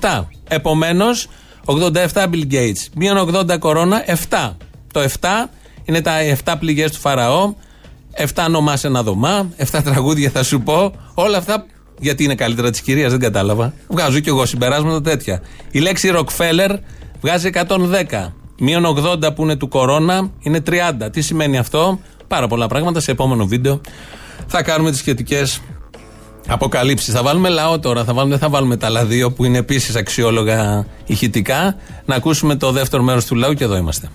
S2: 87. Επομένως, 87 Bill Gates. Μείον 80 κορώνα, 7. Το 7 είναι τα 7 πληγές του Φαραώ. 7 νομά σε ένα δωμά. 7 τραγούδια θα σου πω. Όλα αυτά γιατί είναι καλύτερα της κυρίας, δεν κατάλαβα. Βγάζω κι εγώ συμπεράσματα τέτοια. Η λέξη Rockefeller βγάζει 110. Μείον 80 που είναι του κορώνα είναι 30. Τι σημαίνει αυτό, πάρα πολλά πράγματα. Σε επόμενο βίντεο θα κάνουμε τις σχετικές αποκαλύψεις. Θα βάλουμε λαό τώρα, θα βάλουμε, δεν θα βάλουμε τα άλλα που είναι επίσης αξιόλογα ηχητικά. Να ακούσουμε το δεύτερο μέρος του λαού και εδώ είμαστε.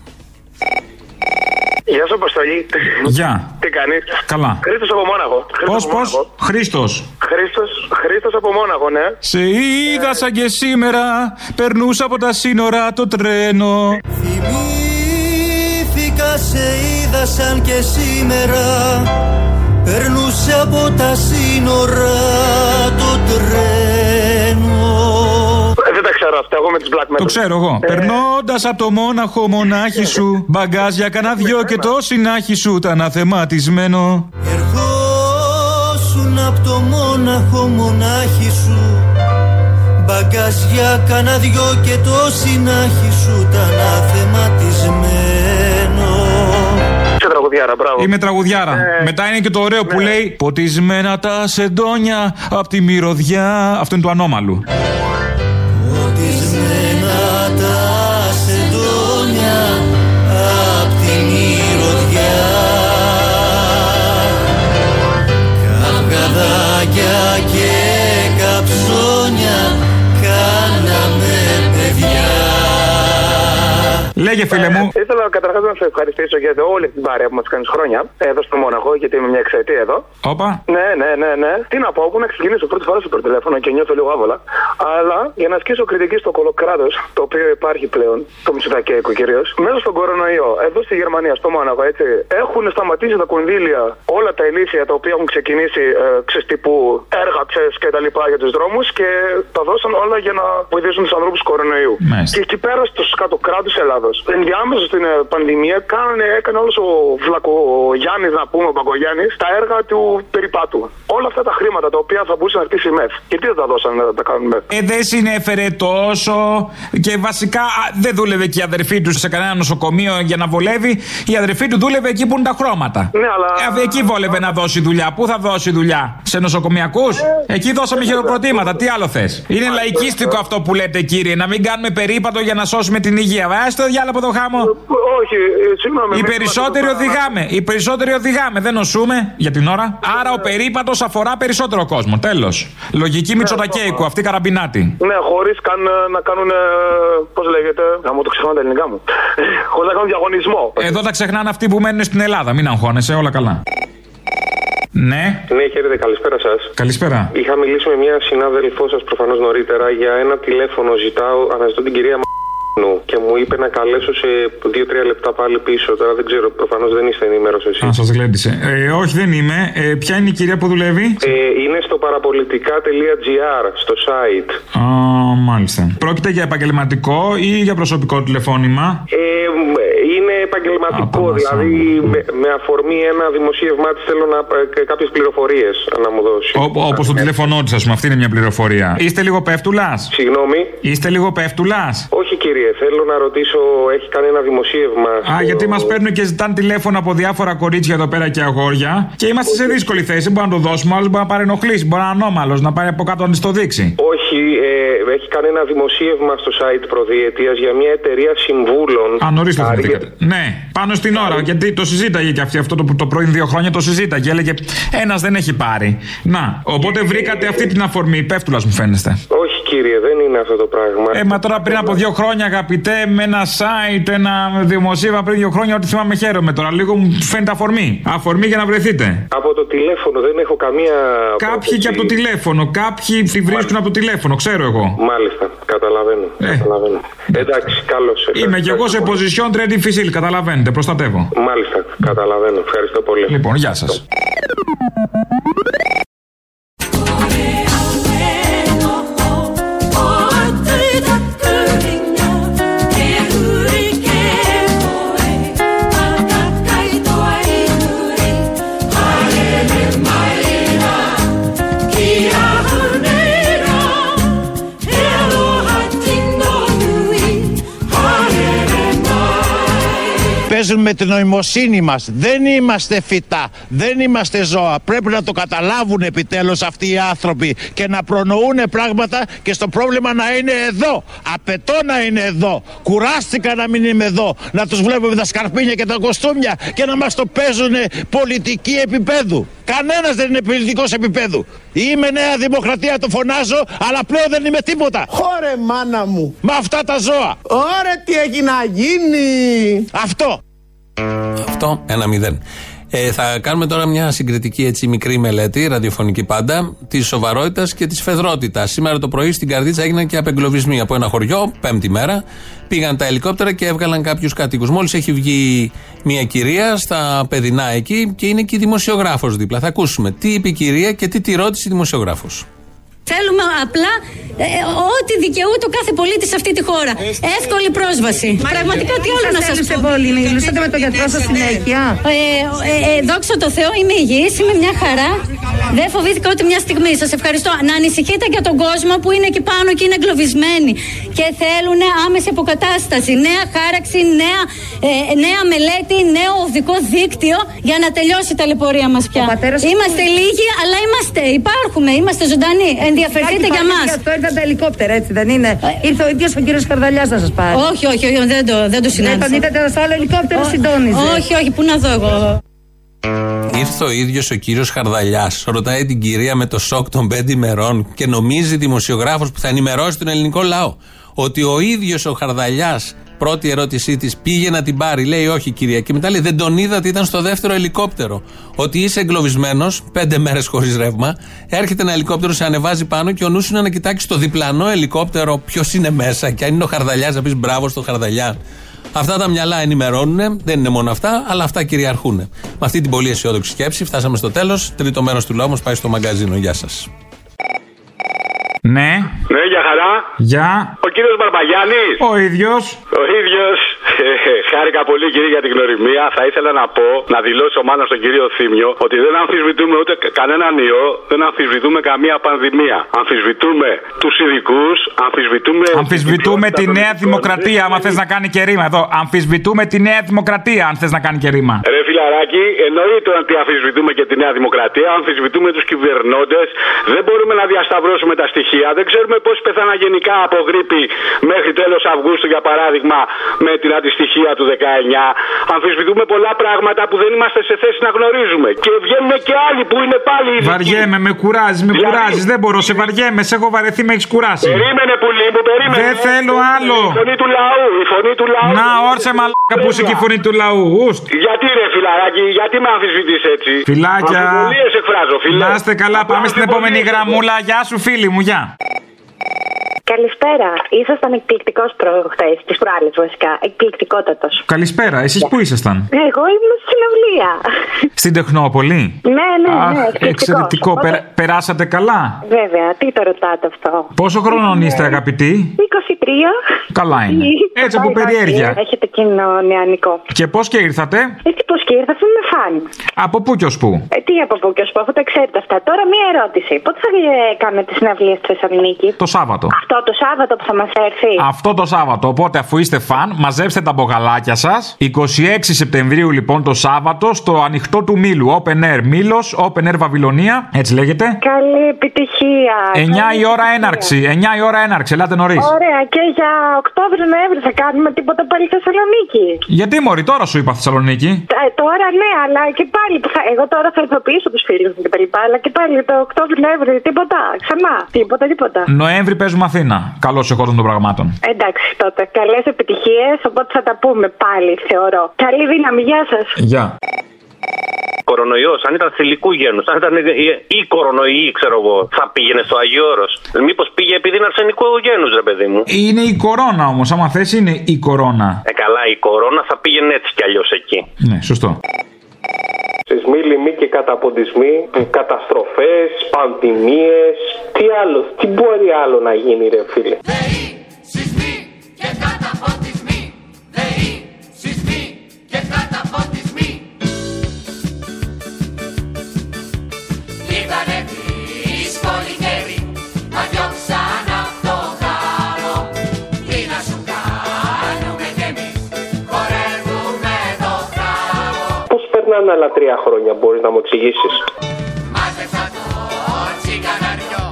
S34: Γεια σου, Αποστολή.
S28: Γεια.
S34: Τι κάνεις;
S28: Καλά.
S34: Χρήστος από Μόναχο.
S28: Πώς, πώς, Χρήστος.
S34: Χρήστος Χρήστος από Μόναχο, ναι.
S28: Σε είδα σαν και σήμερα, περνούσα από τα σύνορα το τρένο.
S35: Θυμήθηκα, σε είδα σαν και σήμερα, περνούσε από τα σύνορα το τρένο.
S34: Ε, δεν τα ξέρω αυτά, εγώ με τις black metal.
S28: Το ξέρω εγώ.
S34: Ε,
S28: Περνώντα από το μόναχο μονάχη σου, μπαγκάζια κανένα δυο και το συνάχη σου ήταν αθεματισμένο.
S35: Ερχόσουν από το μόναχο μονάχη σου Μπαγκάζια κάνα δυο και το συνάχη σου ήταν αθεματισμένο
S34: Είσαι τραγουδιάρα, μπράβο.
S28: Είμαι τραγουδιάρα.
S34: Ε,
S28: Μετά είναι και το ωραίο που λέει Ποτισμένα τα σεντόνια από τη μυρωδιά. Αυτό είναι του ανώμαλου. Λέγε φίλε μου.
S34: Ε, Ήθελα καταρχάς να σε ευχαριστήσω για όλη την παρέα που μας κάνεις χρόνια εδώ στο Μόναχο, γιατί είμαι μια εξαετία εδώ.
S28: Όπα.
S34: Ναι, ναι, ναι, ναι. Τι να πω, εγώ να ξεκινήσω πρώτη φορά στο τηλέφωνο και νιώθω λίγο άβολα. Αλλά για να ασκήσω κριτική στο κολοκράτος, το οποίο υπάρχει πλέον, το Μητσοτακέικο κυρίως, μέσα στον κορονοϊό, εδώ στη Γερμανία, στο Μόναχο, έτσι, έχουν σταματήσει τα κονδύλια όλα τα ηλίθια τα οποία έχουν ξεκινήσει, ε, ξέρεις, τύπου έργα, ξέρεις και τα λοιπά για τους δρόμους και τα δώσαν όλα για να βοηθήσουν τους ανθρώπους του κορονοϊού.
S28: Μάλιστα.
S34: Και εκεί πέρα στο κάτω κράτο Ελλάδος, ενδιάμεσα στην ε, πανδημία, κάνανε, έκανε όλος ο Βλακογιάννη, να πούμε, ο Παγκογιάννη, τα έργα του περιπάτου. Όλα αυτά τα χρήματα τα οποία θα μπορούσε να χτίσει η ΜΕΘ. Γιατί δεν τα δώσανε να τα κάνουν ΜΕΘ;
S28: Ε, δεν συνέφερε τόσο και βασικά α, δεν δούλευε και η αδερφή του σε κανένα νοσοκομείο για να βολεύει. Η αδερφή του δούλευε εκεί που είναι τα χρώματα.
S34: Ναι, αλλά.
S28: Ε, εκεί βόλευε να δώσει δουλειά. Πού θα δώσει δουλειά, σε νοσοκομιακούς; εκεί δώσαμε χειροκροτήματα. Τι άλλο θες; Είναι λαϊκίστικο αυτό που λέτε, κύριε, να μην κάνουμε περίπατο για να σώσουμε την υγεία. Βάζεις το διάλογο το χάμο.
S34: Όχι, ε, συγγνώμη.
S28: Οι
S34: μην
S28: περισσότεροι
S34: είμαστε τώρα-
S28: οδηγάμε. Οι περισσότεροι οδηγάμε. Δεν νοσούμε για την ώρα. Άρα ο περίπατος αφορά περισσότερο κόσμο. Τέλος. Λογική Μητσοτακέικου, αυτή καραμπινάτη.
S34: Ναι, χωρίς καν ε, να κάνουν. Πώς λέγεται. Να μου το ξεχνάω τα ελληνικά μου. χωρίς να κάνουν διαγωνισμό.
S28: Εδώ τα ξεχνάνε αυτοί που μένουν στην Ελλάδα. Μην αγχώνεσαι, όλα καλά. Ναι.
S36: Ναι, χαίρετε, καλησπέρα σας.
S28: Καλησπέρα.
S36: Είχα μιλήσει με μια συνάδελφό σας προφανώς νωρίτερα για ένα τηλέφωνο. Ζητάω, αναζητώ την κυρία Μ***νου και μου είπε να καλέσω σε 2-3 λεπτά πάλι πίσω. Τώρα δεν ξέρω, προφανώς δεν είστε ενήμερος εσεί.
S28: Α, σας γλέντισε. Ε, όχι, δεν είμαι. Ε, ποια είναι η κυρία που δουλεύει;
S36: Ε, είναι στο παραπολιτικά.gr, στο site.
S28: Α, μάλιστα. Πρόκειται για επαγγελματικό ή για προσωπικό τηλεφώνημα;
S36: Ε, είναι επαγγελματικό, δηλαδή με, με αφορμή ένα δημοσίευμά της θέλω να κάποιες πληροφορίες να μου δώσει.
S28: Όπως το τηλέφωνό της, ας πούμε, αυτή είναι μια πληροφορία. Είστε λίγο πέφτουλας;
S36: Συγγνώμη.
S28: Είστε λίγο πέφτουλας;
S36: Όχι κύριε, θέλω να ρωτήσω, έχει κάνει ένα δημοσίευμα.
S28: Α,
S36: στο-
S28: γιατί μας παίρνουν και ζητάνε τηλέφωνο από διάφορα κορίτσια εδώ πέρα και αγόρια. Και είμαστε σε δύσκολη θέση. Μπορεί να το δώσουμε, άλλος μπορεί να παρενοχλήσει. Μπορεί να είναι ανώμαλος, να πάρει από κάτω να της το δείξει.
S36: Όχι, ε, έχει κάνει ένα δημοσίευμα στο site προδιετίας για μια εταιρεία συμβούλων.
S28: Α, νωρίς το θυμηθήκατε. Ναι, πάνω στην ώρα. Γιατί το συζήταγε και αυτή αυτό το, το πρώην δύο χρόνια το συζήταγε. Έλεγε Ένας δεν έχει πάρει. Να, οπότε βρήκατε αυτή την αφορμή. Πέφτουλας μου φαίνεστε.
S36: Όχι κύριε, δεν είναι αυτό το πράγμα.
S28: Ε, μα τώρα πριν από δύο χρόνια, αγαπητέ, με ένα site, ένα δημοσίευμα πριν δύο χρόνια, ό,τι θυμάμαι χαίρομαι τώρα. Λίγο μου φαίνεται αφορμή. Αφορμή για να βρεθείτε.
S36: Από το τηλέφωνο δεν έχω καμία.
S28: Κάποιοι και από το τηλέφωνο. Κάποιοι τη βρίσκουν από το τηλέφωνο, ξέρω εγώ.
S36: Μάλιστα, καταλαβαίνω. καταλαβαίνω. Εντάξει, καλώς.
S28: Είμαι κι εγώ σε position très difficile, καταλαβαίνετε, προστατεύω.
S36: Μάλιστα, καταλαβαίνω. Ευχαριστώ πολύ.
S28: Λοιπόν, γεια σας.
S5: Παίζουν με την νοημοσύνη μας. Δεν είμαστε φυτά. Δεν είμαστε ζώα. Πρέπει να το καταλάβουν επιτέλους αυτοί οι άνθρωποι και να προνοούν πράγματα και στο πρόβλημα να είναι εδώ. Απαιτώ να είναι εδώ. Κουράστηκα να μην είμαι εδώ. Να τους βλέπουμε τα σκαρπίνια και τα κοστούμια και να μας το παίζουν πολιτική επίπεδου. Κανένας δεν είναι πολιτικός επίπεδου. Είμαι νέα δημοκρατία, το φωνάζω, αλλά πλέον δεν είμαι τίποτα.
S14: Χώρε μάνα μου.
S5: Με αυτά τα ζώα.
S14: Ωραία τι έχει να γίνει.
S5: Αυτό.
S2: Αυτό, ένα μηδέν. Ε, θα κάνουμε τώρα μια συγκριτική έτσι μικρή μελέτη, ραδιοφωνική πάντα, της σοβαρότητας και της φεδρότητας. Σήμερα το πρωί στην Καρδίτσα έγιναν και απεγκλωβισμοί από ένα χωριό, πέμπτη μέρα. Πήγαν τα ελικόπτερα και έβγαλαν κάποιους κατοίκου. Μόλις έχει βγει μια κυρία στα παιδινά εκεί και είναι και η δημοσιογράφος δίπλα. Θα ακούσουμε τι είπε η κυρία και τι τη ρώτησε η δημοσιογράφος.
S37: Θέλουμε απλά ε, ό,τι δικαιούται ο κάθε πολίτης σε αυτή τη χώρα. Εύκολη πρόσβαση. Πραγματικά τι άλλο να σας πω;
S38: πολύ, μιλούσατε με τον γιατρό σας συνέχεια.
S37: Ε, ε, ε, δόξα τω Θεώ, είμαι υγιής, είμαι μια χαρά. Δεν φοβήθηκα ούτε μια στιγμή. Σας ευχαριστώ. Να ανησυχείτε για τον κόσμο που είναι εκεί πάνω και είναι εγκλωβισμένοι και θέλουν άμεση αποκατάσταση. Νέα χάραξη, νέα, ε, νέα μελέτη, νέο οδικό δίκτυο για να τελειώσει η ταλαιπωρία μας πια. Είμαστε λίγοι, αλλά είμαστε. Υπάρχουμε, είμαστε ζωντανοί. Ενδιαφερθείτε για μας.
S38: Αυτό ήρθαν τα ελικόπτερα, έτσι δεν είναι; Ήρθε ο ίδιος ο κύριος Καρδαλιά να σας πάρει.
S37: Όχι, όχι, όχι, δεν το, δεν το συνάντησα.
S38: Δεν τον είδατε στο άλλο ελικόπτερο, συντόνιζε.
S37: Όχι, όχι, πού να δω εγώ.
S2: Ήρθε ο ίδιος ο κύριος Χαρδαλιάς, ρωτάει την κυρία με το σοκ των πέντε ημερών και νομίζει δημοσιογράφος που θα ενημερώσει τον ελληνικό λαό ότι ο ίδιος ο Χαρδαλιάς, πρώτη ερώτησή της, πήγε να την πάρει. Λέει όχι, κυρία. Και μετά λέει δεν τον είδατε, ήταν στο δεύτερο ελικόπτερο. Ότι είσαι εγκλωβισμένος, πέντε μέρες χωρίς ρεύμα, έρχεται ένα ελικόπτερο, σε ανεβάζει πάνω και ο νους σου είναι να κοιτάξει το διπλανό ελικόπτερο, ποιος είναι μέσα. Και αν είναι ο Χαρδαλιάς, να πεις μπράβο στο Χαρδαλιά. Αυτά τα μυαλά ενημερώνουν, δεν είναι μόνο αυτά, αλλά αυτά κυριαρχούν. Με αυτή την πολύ αισιόδοξη σκέψη φτάσαμε στο τέλος. Τρίτο μέρος του λόγου πάει στο μαγκαζίνο. Γεια σας.
S28: Ναι.
S29: Ναι, για χαρά.
S28: Γεια.
S29: Ο κύριος Μπαρμπαγιάννης.
S28: Ο ίδιος.
S29: Ο ίδιος. Χάρηκα πολύ, κύριε, για την γνωριμία. Θα ήθελα να πω, να δηλώσω μάνα στον κύριο Θήμιο, ότι δεν αμφισβητούμε ούτε κα- κανέναν ιό, δεν αμφισβητούμε καμία πανδημία. Αμφισβητούμε τους ειδικούς, αμφισβητούμε.
S28: Αμφισβητούμε τη Νέα Δημοκρατία, άμα θες να κάνει και ρήμα. Εδώ. Αμφισβητούμε τη Νέα Δημοκρατία, αν θες να κάνει και ρήμα.
S29: Ρε φιλαράκι, εννοείται ότι αμφισβητούμε και τη Νέα Δημοκρατία, αμφισβητούμε τους κυβερνώντες. Δεν μπορούμε να διασταυρώσουμε τα στοιχεία. Δεν ξέρουμε πόσοι πέθαναν γενικά από γρήπη μέχρι τέλος Αυγούστου, για παράδειγμα, με την αντιστοιχεία του 19. Αμφισβητούμε πολλά πράγματα που δεν είμαστε σε θέση να γνωρίζουμε. Και βγαίνουν και άλλοι που είναι πάλι ειδικοί.
S28: Βαριέμαι, με κουράζει, με
S29: Δηλαδή-
S28: κουράζει. Δεν μπορώ, σε βαριέμαι, σε έχω βαρεθεί, με έχεις κουράσει.
S29: Περίμενε πουλί μου, περίμενε.
S28: Δεν θέλω άλλο.
S29: Η φωνή του λαού, η φωνή του λαού.
S28: Να, όρσε μαλάκα που είσαι και η φωνή του λαού. Ουστ.
S29: Γιατί ρε φιλαράκι, γιατί με αμφισβητείς έτσι;
S28: Φιλάκια.
S29: Αμφιβολίες εκφράζω, φίλε.
S28: Να είστε καλά, πάμε στην επόμενη γραμμούλα. Γεια σου, φίλη μου, γεια.
S39: Καλησπέρα. Ήσασταν εκπληκτικός προχθέ, τι προάλλε βασικά. Εκπληκτικότατος.
S28: Καλησπέρα, εσείς πού ήσασταν;
S39: Εγώ ήμουν στη συναυλία.
S28: Στην Τεχνόπολη;
S39: ναι, ναι, ναι.
S28: Αχ,
S39: εκπληκτικός.
S28: εξαιρετικό.
S39: Οπότε-
S28: Περα- περάσατε καλά;
S39: Βέβαια, τι το ρωτάτε αυτό;
S28: Πόσο χρονών είστε, αγαπητοί;
S39: 23.
S28: Καλά είναι. Έτσι από
S39: Πάει,
S28: περιέργεια.
S39: πάει, Έχετε εκείνο νεανικό.
S28: Και πώς και ήρθατε;
S39: Έτσι πώς και ήρθα, είμαι φαν.
S28: Από πού και ως πού;
S39: Ε, τι από πού και ως πού, αφού τα ξέρετε αυτά. Τώρα μία ερώτηση. Πότε θα ε, κάνετε τη συναυλία στη Θεσσαλονίκη;
S28: Το Σάββατο.
S39: Αυτό το Σάββατο που θα μας έρθει.
S28: Αυτό το Σάββατο. Οπότε, αφού είστε φαν, μαζέψτε τα μπογαλάκια σας. 26 Σεπτεμβρίου, λοιπόν, το Σάββατο, στο ανοιχτό του Μήλου. Open Air Μήλος, Open Air Βαβυλωνία. Έτσι λέγεται.
S39: Καλή επιτυχία.
S28: 9 η ώρα έναρξη. 9 η ώρα έναρξη. Ελάτε νωρίς.
S39: Ωραία, και για Οκτώβριο-Νοέμβριο θα κάνουμε τίποτα πάλι στη Θεσσαλονίκη.
S28: Γιατί μωρή, τώρα σου είπα Θεσσαλονίκη.
S39: Ε, τώρα ναι, αλλά και πάλι. που θα, εγώ τώρα θα ειδοποιήσω τους φίλους μου και τα λοιπά. Αλλά και πάλι το Οκτώβριο-Νοέμβριο τίποτα. Ξανά. Τίποτα, τίποτα.
S28: Νοέμβρη παίζουμε Αθήνα. Καλώς εχόντων των πραγμάτων.
S39: Εντάξει τότε. Καλές επιτυχίες. Οπότε θα τα πούμε πάλι, θεωρώ. Καλή δύναμη. Γεια σας.
S28: Γεια.
S31: Κορονοϊός, αν ήταν θηλυκού γένους, αν ήταν ή κορονοϊή, ξέρω εγώ, θα πήγαινε στο Αγίο Όρος. Μήπως πήγε επειδή είναι αρσενικού γένους, ρε παιδί μου.
S28: Είναι η κορώνα όμως. Άμα θες, είναι η κορώνα.
S31: Ε, καλά, η κορώνα θα πήγαινε έτσι κι αλλιώς εκεί.
S28: Ναι, σωστό.
S36: Σεισμοί, λοιμοί και καταποντισμοί, καταστροφές, πανδημίες, τι άλλο, τι μπορεί άλλο να γίνει ρε φίλε;
S35: Ήτανε
S36: περνάνε άλλα τρία χρόνια, μπορείς να μου εξηγήσεις.
S35: Μάζεψα το τσιγκαναριό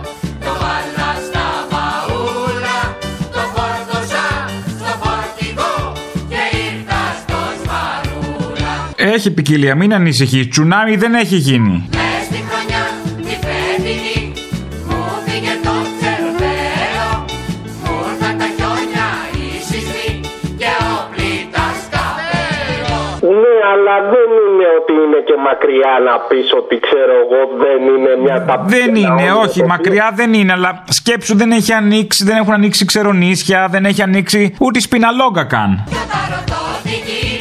S35: το βάλα στα μπαούλα το φόρτωσα στο φορτηγό και ήρθα στο σπαρούλα
S28: Έχει ποικιλία, μην ανησυχείς. Τσουνάμι δεν έχει γίνει.
S35: Μες στη χρονιά τη φετινή μου φύγε το τσερβέλο μου ήρθαν τα χιόνια οι σεισμοί και ο πλήτας καπέλο
S40: Ναι, αλλά δεν είναι ότι είναι και μακριά να πεις ότι ξέρω εγώ δεν είναι μια ταπεινή.
S28: Δεν είναι, όχι, μακριά δεν είναι, αλλά σκέψου δεν έχει ανοίξει, δεν έχουν ανοίξει ξερονίσια, δεν έχει ανοίξει ούτε η σπιναλόγκα καν.
S35: Τι γίνεται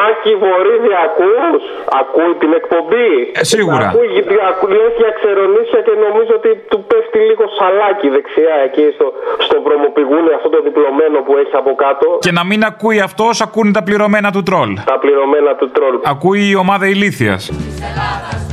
S40: Ε, Μάκη Βορύδη ακούς, ακούει την εκπομπή;
S28: Ε, σίγουρα.
S40: Ακούει, ακού, λες για ξερονίσια και νομίζω ότι του πέφτει λίγο σαλάκι δεξιά εκεί στο, στο βρωμοπηγούνι αυτό το διπλωμένο που έχει από κάτω.
S28: Και να μην ακούει αυτός, ακούνε τα πληρωμένα του τρόλ.
S40: Τα πληρωμένα του τρόλ.
S28: Ακούει η ομάδα ηλίθεια.
S35: Της Ελλάδας